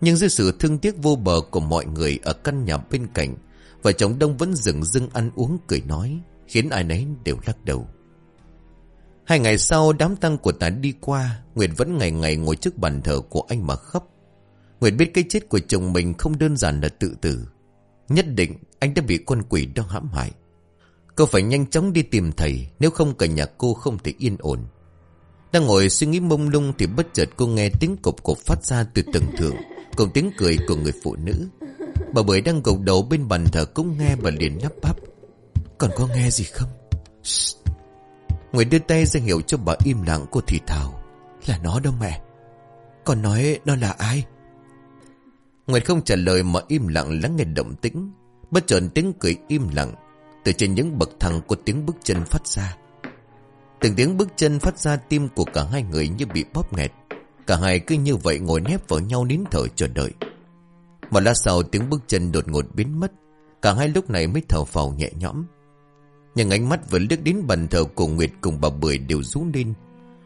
Nhưng dưới sự thương tiếc vô bờ của mọi người ở căn nhà bên cạnh, Vợ chồng Đông vẫn dừng dưng ăn uống, cười nói, Khiến ai nấy đều lắc đầu Hai ngày sau, đám tang của ta đi qua, Nguyệt vẫn ngày ngày ngồi trước bàn thờ của anh mà khóc Nguyệt biết cái chết của chồng mình không đơn giản là tự tử Nhất định anh đã bị con quỷ đó hãm hại. Cô phải nhanh chóng đi tìm thầy, Nếu không cả nhà cô không thể yên ổn. Đang ngồi suy nghĩ mông lung Thì bất chợt cô nghe tiếng cục cục phát ra từ tầng thượng, Cùng tiếng cười của người phụ nữ. Bà Bưởi đang gục đầu bên bàn thờ cũng nghe và liền lắp bắp. Còn có nghe gì không? Shh. Đưa tay ra hiệu cho bà im lặng cô thì thào Là nó đâu mẹ? Còn nói nó là ai? Nguyệt không trả lời mà im lặng lắng nghe động tĩnh. Bất chợt tiếng cười im lặng Từ trên những bậc thang có tiếng bước chân phát ra. Từng tiếng bước chân phát ra, tim của cả hai người như bị bóp nghẹt. Cả hai cứ như vậy ngồi nép vào nhau nín thở chờ đợi. Một lát sau tiếng bước chân đột ngột biến mất, Cả hai lúc này mới thở phào nhẹ nhõm. Nhưng ánh mắt vẫn liếc đến bàn thờ của Nguyệt cùng bà Bưởi đều rú lên.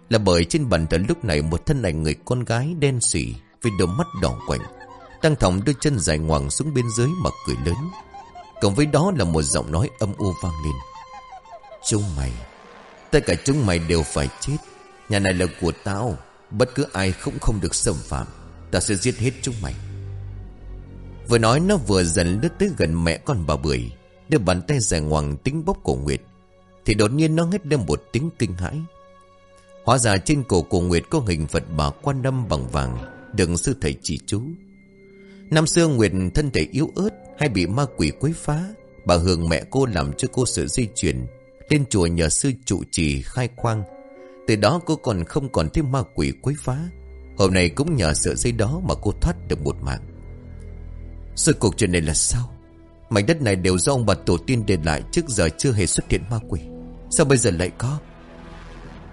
Là bởi trên bàn thờ lúc này một thân ảnh người con gái đen xỉ Với đôi mắt đỏ quạnh. Đang thỏng đôi chân dài ngoằng xuống bên dưới mà cười lớn. Cộng với đó là một giọng nói âm u vang lên. Chúng mày, Tất cả chúng mày đều phải chết. Nhà này là của tao, Bất cứ ai cũng không được xâm phạm. Ta sẽ giết hết chúng mày. Vừa nói nó vừa dần lướt tới gần mẹ con bà Bưởi, Đưa bàn tay dài ngoằng tính bóp cổ Nguyệt. Thì đột nhiên nó hét lên một tiếng kinh hãi. Hóa ra trên cổ cổ Nguyệt có hình Phật bà quan âm bằng vàng Đừng sư thầy chỉ chú. Năm xưa Nguyệt thân thể yếu ớt Hay bị ma quỷ quấy phá, Bà Hương mẹ cô làm cho cô sự di chuyển, Lên chùa nhờ sư trụ trì khai quang. Từ đó cô còn không còn thêm ma quỷ quấy phá. Hôm nay cũng nhờ sợi dây đó mà cô thoát được một mạng. Sự cuộc chuyện này là sao? Mảnh đất này đều do ông bà tổ tiên để lại Trước giờ chưa hề xuất hiện ma quỷ. Sao bây giờ lại có?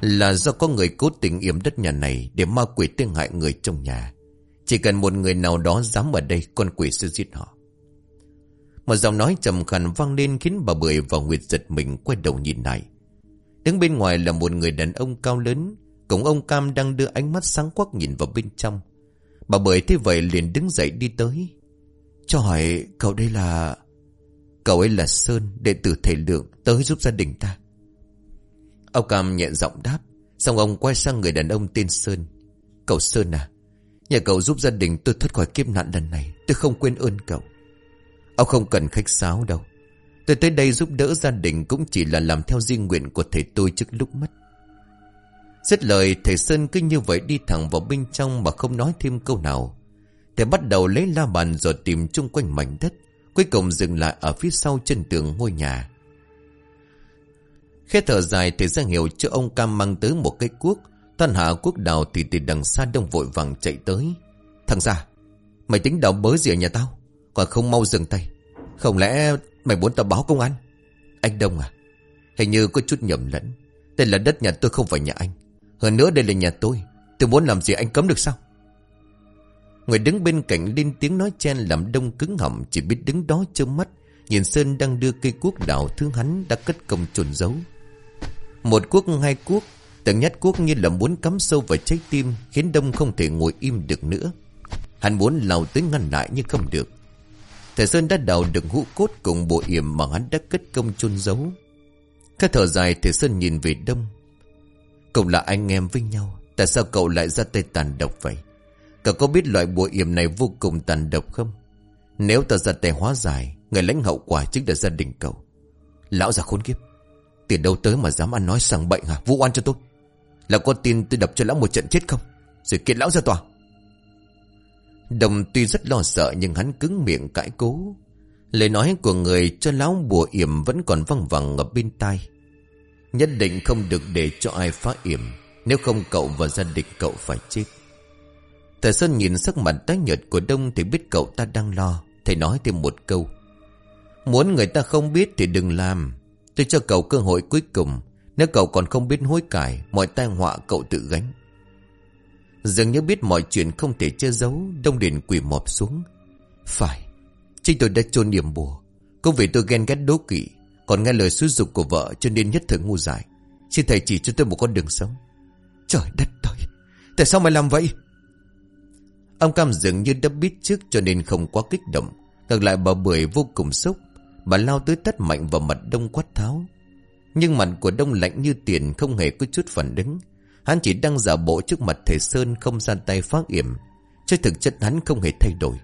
Là do có người cố tình yểm đất nhà này Để ma quỷ tương hại người trong nhà. Chỉ cần một người nào đó dám ở đây Con quỷ sẽ giết họ Một giọng nói trầm khàn vang lên Khiến bà Bưởi và Nguyệt giật mình Quay đầu nhìn lại Đứng bên ngoài là một người đàn ông cao lớn Cùng ông Cam đang đưa ánh mắt sáng quắc nhìn vào bên trong Bà Bưởi thế vậy liền đứng dậy đi tới Cho hỏi cậu đây là... Cậu ấy là Sơn, đệ tử thể lượng, tới giúp gia đình ta. Ông Cam nhẹ giọng đáp, xong ông quay sang người đàn ông tên Sơn. Cậu Sơn à, nhờ cậu giúp gia đình tôi thoát khỏi kiếp nạn lần này, tôi không quên ơn cậu. Ông không cần khách sáo đâu. Tôi tới đây giúp đỡ gia đình cũng chỉ là làm theo di nguyện của thầy tôi trước lúc mất. Dứt lời thầy Sơn cứ như vậy đi thẳng vào bên trong mà không nói thêm câu nào. Thầy bắt đầu lấy la bàn rồi tìm chung quanh mảnh đất. Cuối cùng dừng lại ở phía sau chân tường ngôi nhà. Khẽ thở dài thầy ra hiểu cho ông Cam mang tới một cây cuốc. Thân hạ quốc đào thì từ đằng xa đông vội vàng chạy tới. Thằng ra, mày tính đào bới gì ở nhà tao? Còn không mau dừng tay. Không lẽ mày muốn tao báo công an? Anh Đông à, hình như có chút nhầm lẫn. Đây là đất nhà tôi không phải nhà anh. Hơn nữa đây là nhà tôi. Tôi muốn làm gì anh cấm được sao? Người đứng bên cạnh lên tiếng nói chen làm đông cứng họng chỉ biết đứng đó trơ mắt. Nhìn Sơn đang đưa cây cuốc đào thương hắn đã cất công trồn giấu. Một cuốc hai cuốc, từng nhát cuốc như là muốn cắm sâu vào trái tim khiến đông không thể ngồi im được nữa. Hắn muốn lao tới ngăn lại nhưng không được. Thầy Sơn đã đào được hũ cốt cùng bộ yểm mà hắn đã cất công chôn giấu. Khá thở dài thầy Sơn nhìn về đông. Cậu là anh em với nhau, tại sao cậu lại ra tay tàn độc vậy? Cậu có biết loại bùa yểm này vô cùng tàn độc không? Nếu ta ra tay hóa giải, người lãnh hậu quả chính là gia đình cậu. Lão già khốn kiếp. Tiền đâu tới mà dám ăn nói sằng bệnh hả? Vũ oan cho tôi. Là có tin tôi đập cho lão một trận chết không? Rồi kiện lão ra tòa. Đồng tuy rất lo sợ, nhưng hắn cứng miệng cãi cố. Lời nói của người cho lão bùa yểm vẫn còn văng vẳng ở bên tai. Nhất định không được để cho ai phá yểm. Nếu không cậu và gia đình cậu phải chết. Thầy Sơn nhìn sắc mặt tái nhợt của Đông thì biết cậu ta đang lo. Thầy nói thêm một câu. Muốn người ta không biết thì đừng làm. Tôi cho cậu cơ hội cuối cùng. Nếu cậu còn không biết hối cải, mọi tai họa cậu tự gánh. Dường như biết mọi chuyện không thể che giấu, Đông Đền quỳ mọp xuống. Phải, chính tôi đã chôn niềm bùa. Công vì tôi ghen ghét đố kỵ, còn nghe lời xúi dục của vợ cho nên nhất thời ngu dại. Xin thầy chỉ cho tôi một con đường sống. Trời đất ơi, tại sao mày làm vậy? Ông Cam dường như đã biết trước cho nên không quá kích động. Ngược lại bà Bưởi vô cùng sốc. Bà lao tới tất mạnh vào mặt đông quát tháo. Nhưng mặt của đông lạnh như tiền không hề có chút phản ứng. Hắn chỉ đang giả bộ trước mặt thầy Sơn không gian tay phát yểm. Chứ thực chất hắn không hề thay đổi.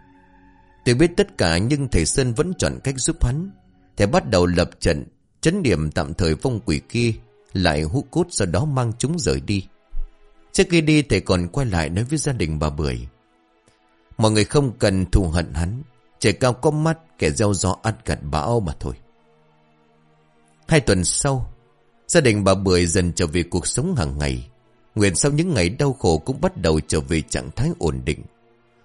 Tôi biết tất cả nhưng thầy Sơn vẫn chọn cách giúp hắn. Thầy bắt đầu lập trận, chấn điểm tạm thời phong quỷ kia, lại hút cốt sau đó mang chúng rời đi. Trước khi đi thầy còn quay lại nói với gia đình bà Bưởi. Mọi người không cần thù hận hắn. Trời cao có mắt kẻ gieo gió ăn gặt bão mà thôi. Hai tuần sau, gia đình bà Bưởi dần trở về cuộc sống hàng ngày. Nguyện sau những ngày đau khổ cũng bắt đầu trở về trạng thái ổn định.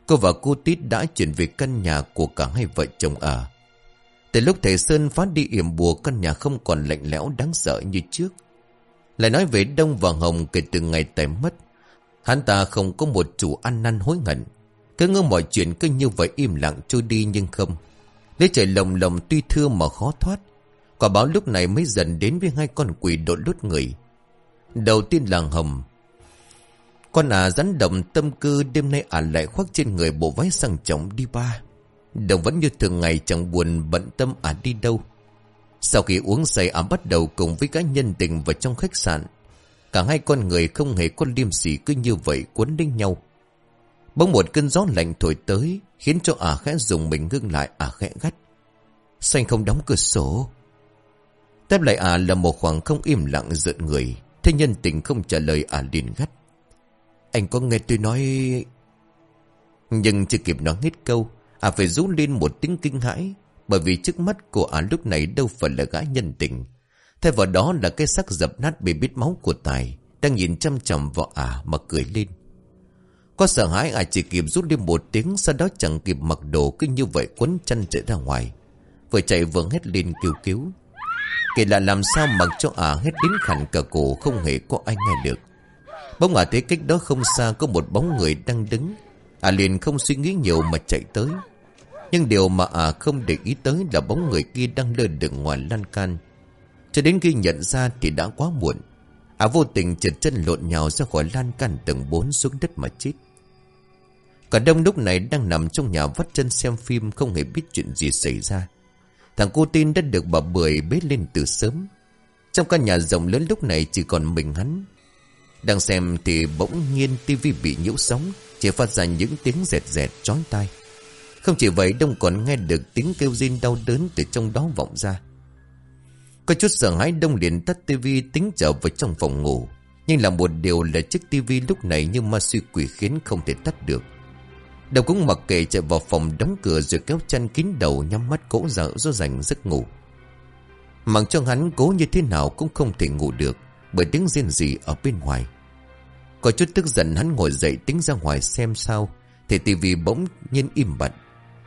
Cô và cô Tít đã chuyển về căn nhà của cả hai vợ chồng ở. Từ lúc thầy Sơn phát đi yểm bùa căn nhà không còn lạnh lẽo đáng sợ như trước. Lại nói về Đông và Hồng kể từ ngày tài mất. Hắn ta không có một chủ ăn năn hối hận. Cứ ngỡ mọi chuyện cứ như vậy im lặng trôi đi nhưng không. Lấy trời lồng lồng tuy thưa mà khó thoát. Quả báo lúc này mới dần đến với hai con quỷ đột đốt người. Đầu tiên là Hồng. Con à rắn động tâm cư đêm nay ả lại khoác trên người bộ váy sang trọng đi ba. Đồng vẫn như thường ngày, chẳng buồn bận tâm ả đi đâu. Sau khi uống say, ả bắt đầu cùng với các nhân tình vào trong khách sạn. Cả hai con người không hề có liêm sỉ cứ như vậy cuốn đến nhau. Bỗng một cơn gió lạnh thổi tới, Khiến cho ả khẽ dùng mình ngưng lại, ả khẽ gắt Xanh không đóng cửa sổ Tiếp lại ả là một khoảng không im lặng giận người, Thế nhân tình không trả lời ả liền gắt. Anh có nghe tôi nói? Nhưng chưa kịp nói hết câu Ả phải rú lên một tiếng kinh hãi, Bởi vì trước mắt của ả lúc này đâu phải là gã nhân tình. Thay vào đó là cái xác dập nát bị bít máu của Tài, Đang nhìn chăm chằm vào ả mà cười lên. Có sợ hãi ả chỉ kịp rút lên một tiếng, Sau đó chẳng kịp mặc đồ cứ như vậy quấn chân chạy ra ngoài. Vừa chạy vừa hét lên kêu cứu. Kể là làm sao mặc cho ả hết đến khẳng cả cổ không hề có ai nghe được. Bỗng ả thấy cách đó không xa có một bóng người đang đứng. Ả liền không suy nghĩ nhiều mà chạy tới. Nhưng điều mà ả không để ý tới là bóng người kia đang lơ đựng ngoài lan can. Cho đến khi nhận ra thì đã quá muộn. Ả vô tình trượt chân lộn nhào ra khỏi lan can tầng 4 xuống đất mà chết. Cả đông lúc này đang nằm trong nhà vắt chân xem phim không hề biết chuyện gì xảy ra. Thằng cô tin đã được bà Bưởi bế lên từ sớm. Trong căn nhà rộng lớn lúc này chỉ còn mình hắn. Đang xem thì bỗng nhiên tivi bị nhiễu sóng, Chỉ phát ra những tiếng rẹt rẹt chói tai. Không chỉ vậy, Đông còn nghe được tiếng kêu rên đau đớn từ trong đó vọng ra. Có chút sợ hãi, Đông liền tắt tivi tính trở vào trong phòng ngủ. Nhưng là một điều là chiếc tivi lúc này như ma suy quỷ khiến không thể tắt được. Đầu cũng mặc kệ chạy vào phòng đóng cửa rồi kéo chăn kín đầu nhắm mắt cố dở do dành giấc ngủ. Mặc cho hắn cố như thế nào cũng không thể ngủ được bởi tiếng riêng gì ở bên ngoài. Có chút tức giận hắn ngồi dậy tính ra ngoài xem sao thì tivi bỗng nhiên im bặt.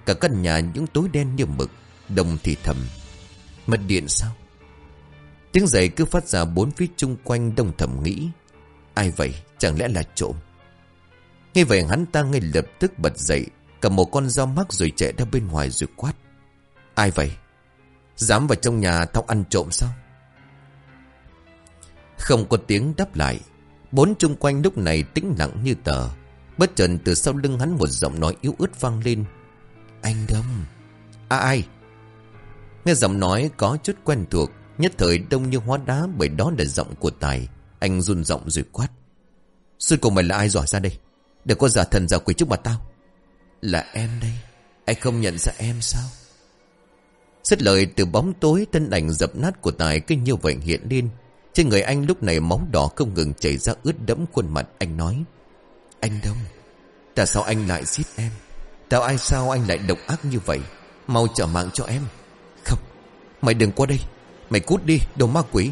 Cả căn nhà những tối đen như mực, đồng thì thầm. Mất điện sao? Tiếng giày cứ phát ra bốn phía chung quanh đông thầm nghĩ. Ai vậy? Chẳng lẽ là trộm? Nghe vậy hắn ta ngay lập tức bật dậy, Cầm một con dao mắc rồi chạy ra bên ngoài rồi quát. Ai vậy? Dám vào trong nhà thao ăn trộm sao? Không có tiếng đáp lại, Bốn chung quanh lúc này tĩnh lặng như tờ. Bất chợt từ sau lưng hắn một giọng nói yếu ớt vang lên. Anh Đông. À ai? Nghe giọng nói có chút quen thuộc, Nhất thời đông như hóa đá Bởi đó là giọng của Tài. Anh run giọng rồi quát. Sư cùng mày là ai giỏi ra đây? Đừng có giả thần giả quỷ trước mặt tao. Là em đây. Anh không nhận ra em sao? Xét lời, từ bóng tối Thân ảnh dập nát của Tài cứ như vậy hiện lên. Trên người anh lúc này máu đỏ không ngừng chảy ra ướt đẫm khuôn mặt. Anh nói, Anh Đông Tại sao anh lại giết em? Tại ai sao anh lại độc ác như vậy? Mau trả mạng cho em. Không, Mày đừng qua đây. Mày cút đi, đồ ma quỷ.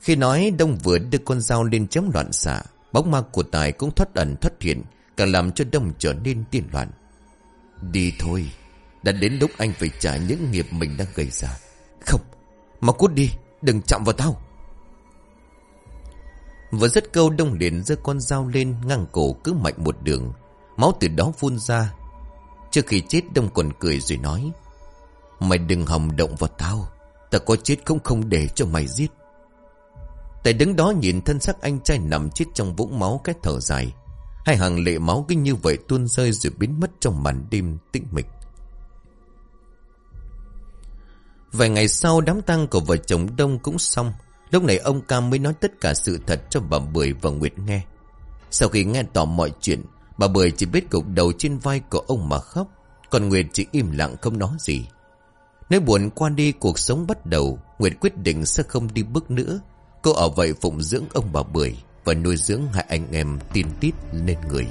Khi nói, Đông vừa đưa con dao lên chém loạn xạ. Bóng ma của Tài cũng thoát ẩn thoát hiện, Càng làm cho Đông trở nên tiên loạn. Đi thôi, Đã đến lúc anh phải trả những nghiệp mình đang gây ra. Không, Mà cút đi, Đừng chạm vào tao. Vừa rất câu, Đông liền giơ con dao lên, Ngang cổ cứ mạnh một đường. Máu từ đó phun ra. Trước khi chết, Đông còn cười rồi nói, Mày đừng hòng động vào tao. Ta có chết cũng không để cho mày giết. Tài đứng đó nhìn thân xác anh trai nằm chết trong vũng máu cái thở dài. Hai hàng lệ máu kinh như vậy tuôn rơi rồi biến mất trong màn đêm tĩnh mịch. Vài ngày sau đám tang của vợ chồng Đông cũng xong. Lúc này ông Cam mới nói tất cả sự thật cho bà Bưởi và Nguyệt nghe. Sau khi nghe tỏ mọi chuyện, bà Bưởi chỉ biết gục đầu trên vai của ông mà khóc. Còn Nguyệt chỉ im lặng không nói gì. Nếu buồn qua đi cuộc sống bắt đầu, Nguyệt quyết định sẽ không đi bước nữa. Cô ở vậy phụng dưỡng ông bà Bưởi Và nuôi dưỡng hai anh em tin tít lên người.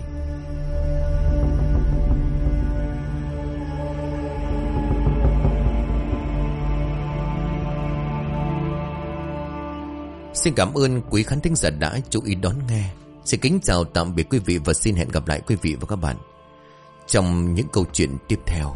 Xin cảm ơn quý khán thính giả đã chú ý đón nghe. Xin kính chào tạm biệt quý vị Và xin hẹn gặp lại quý vị và các bạn Trong những câu chuyện tiếp theo.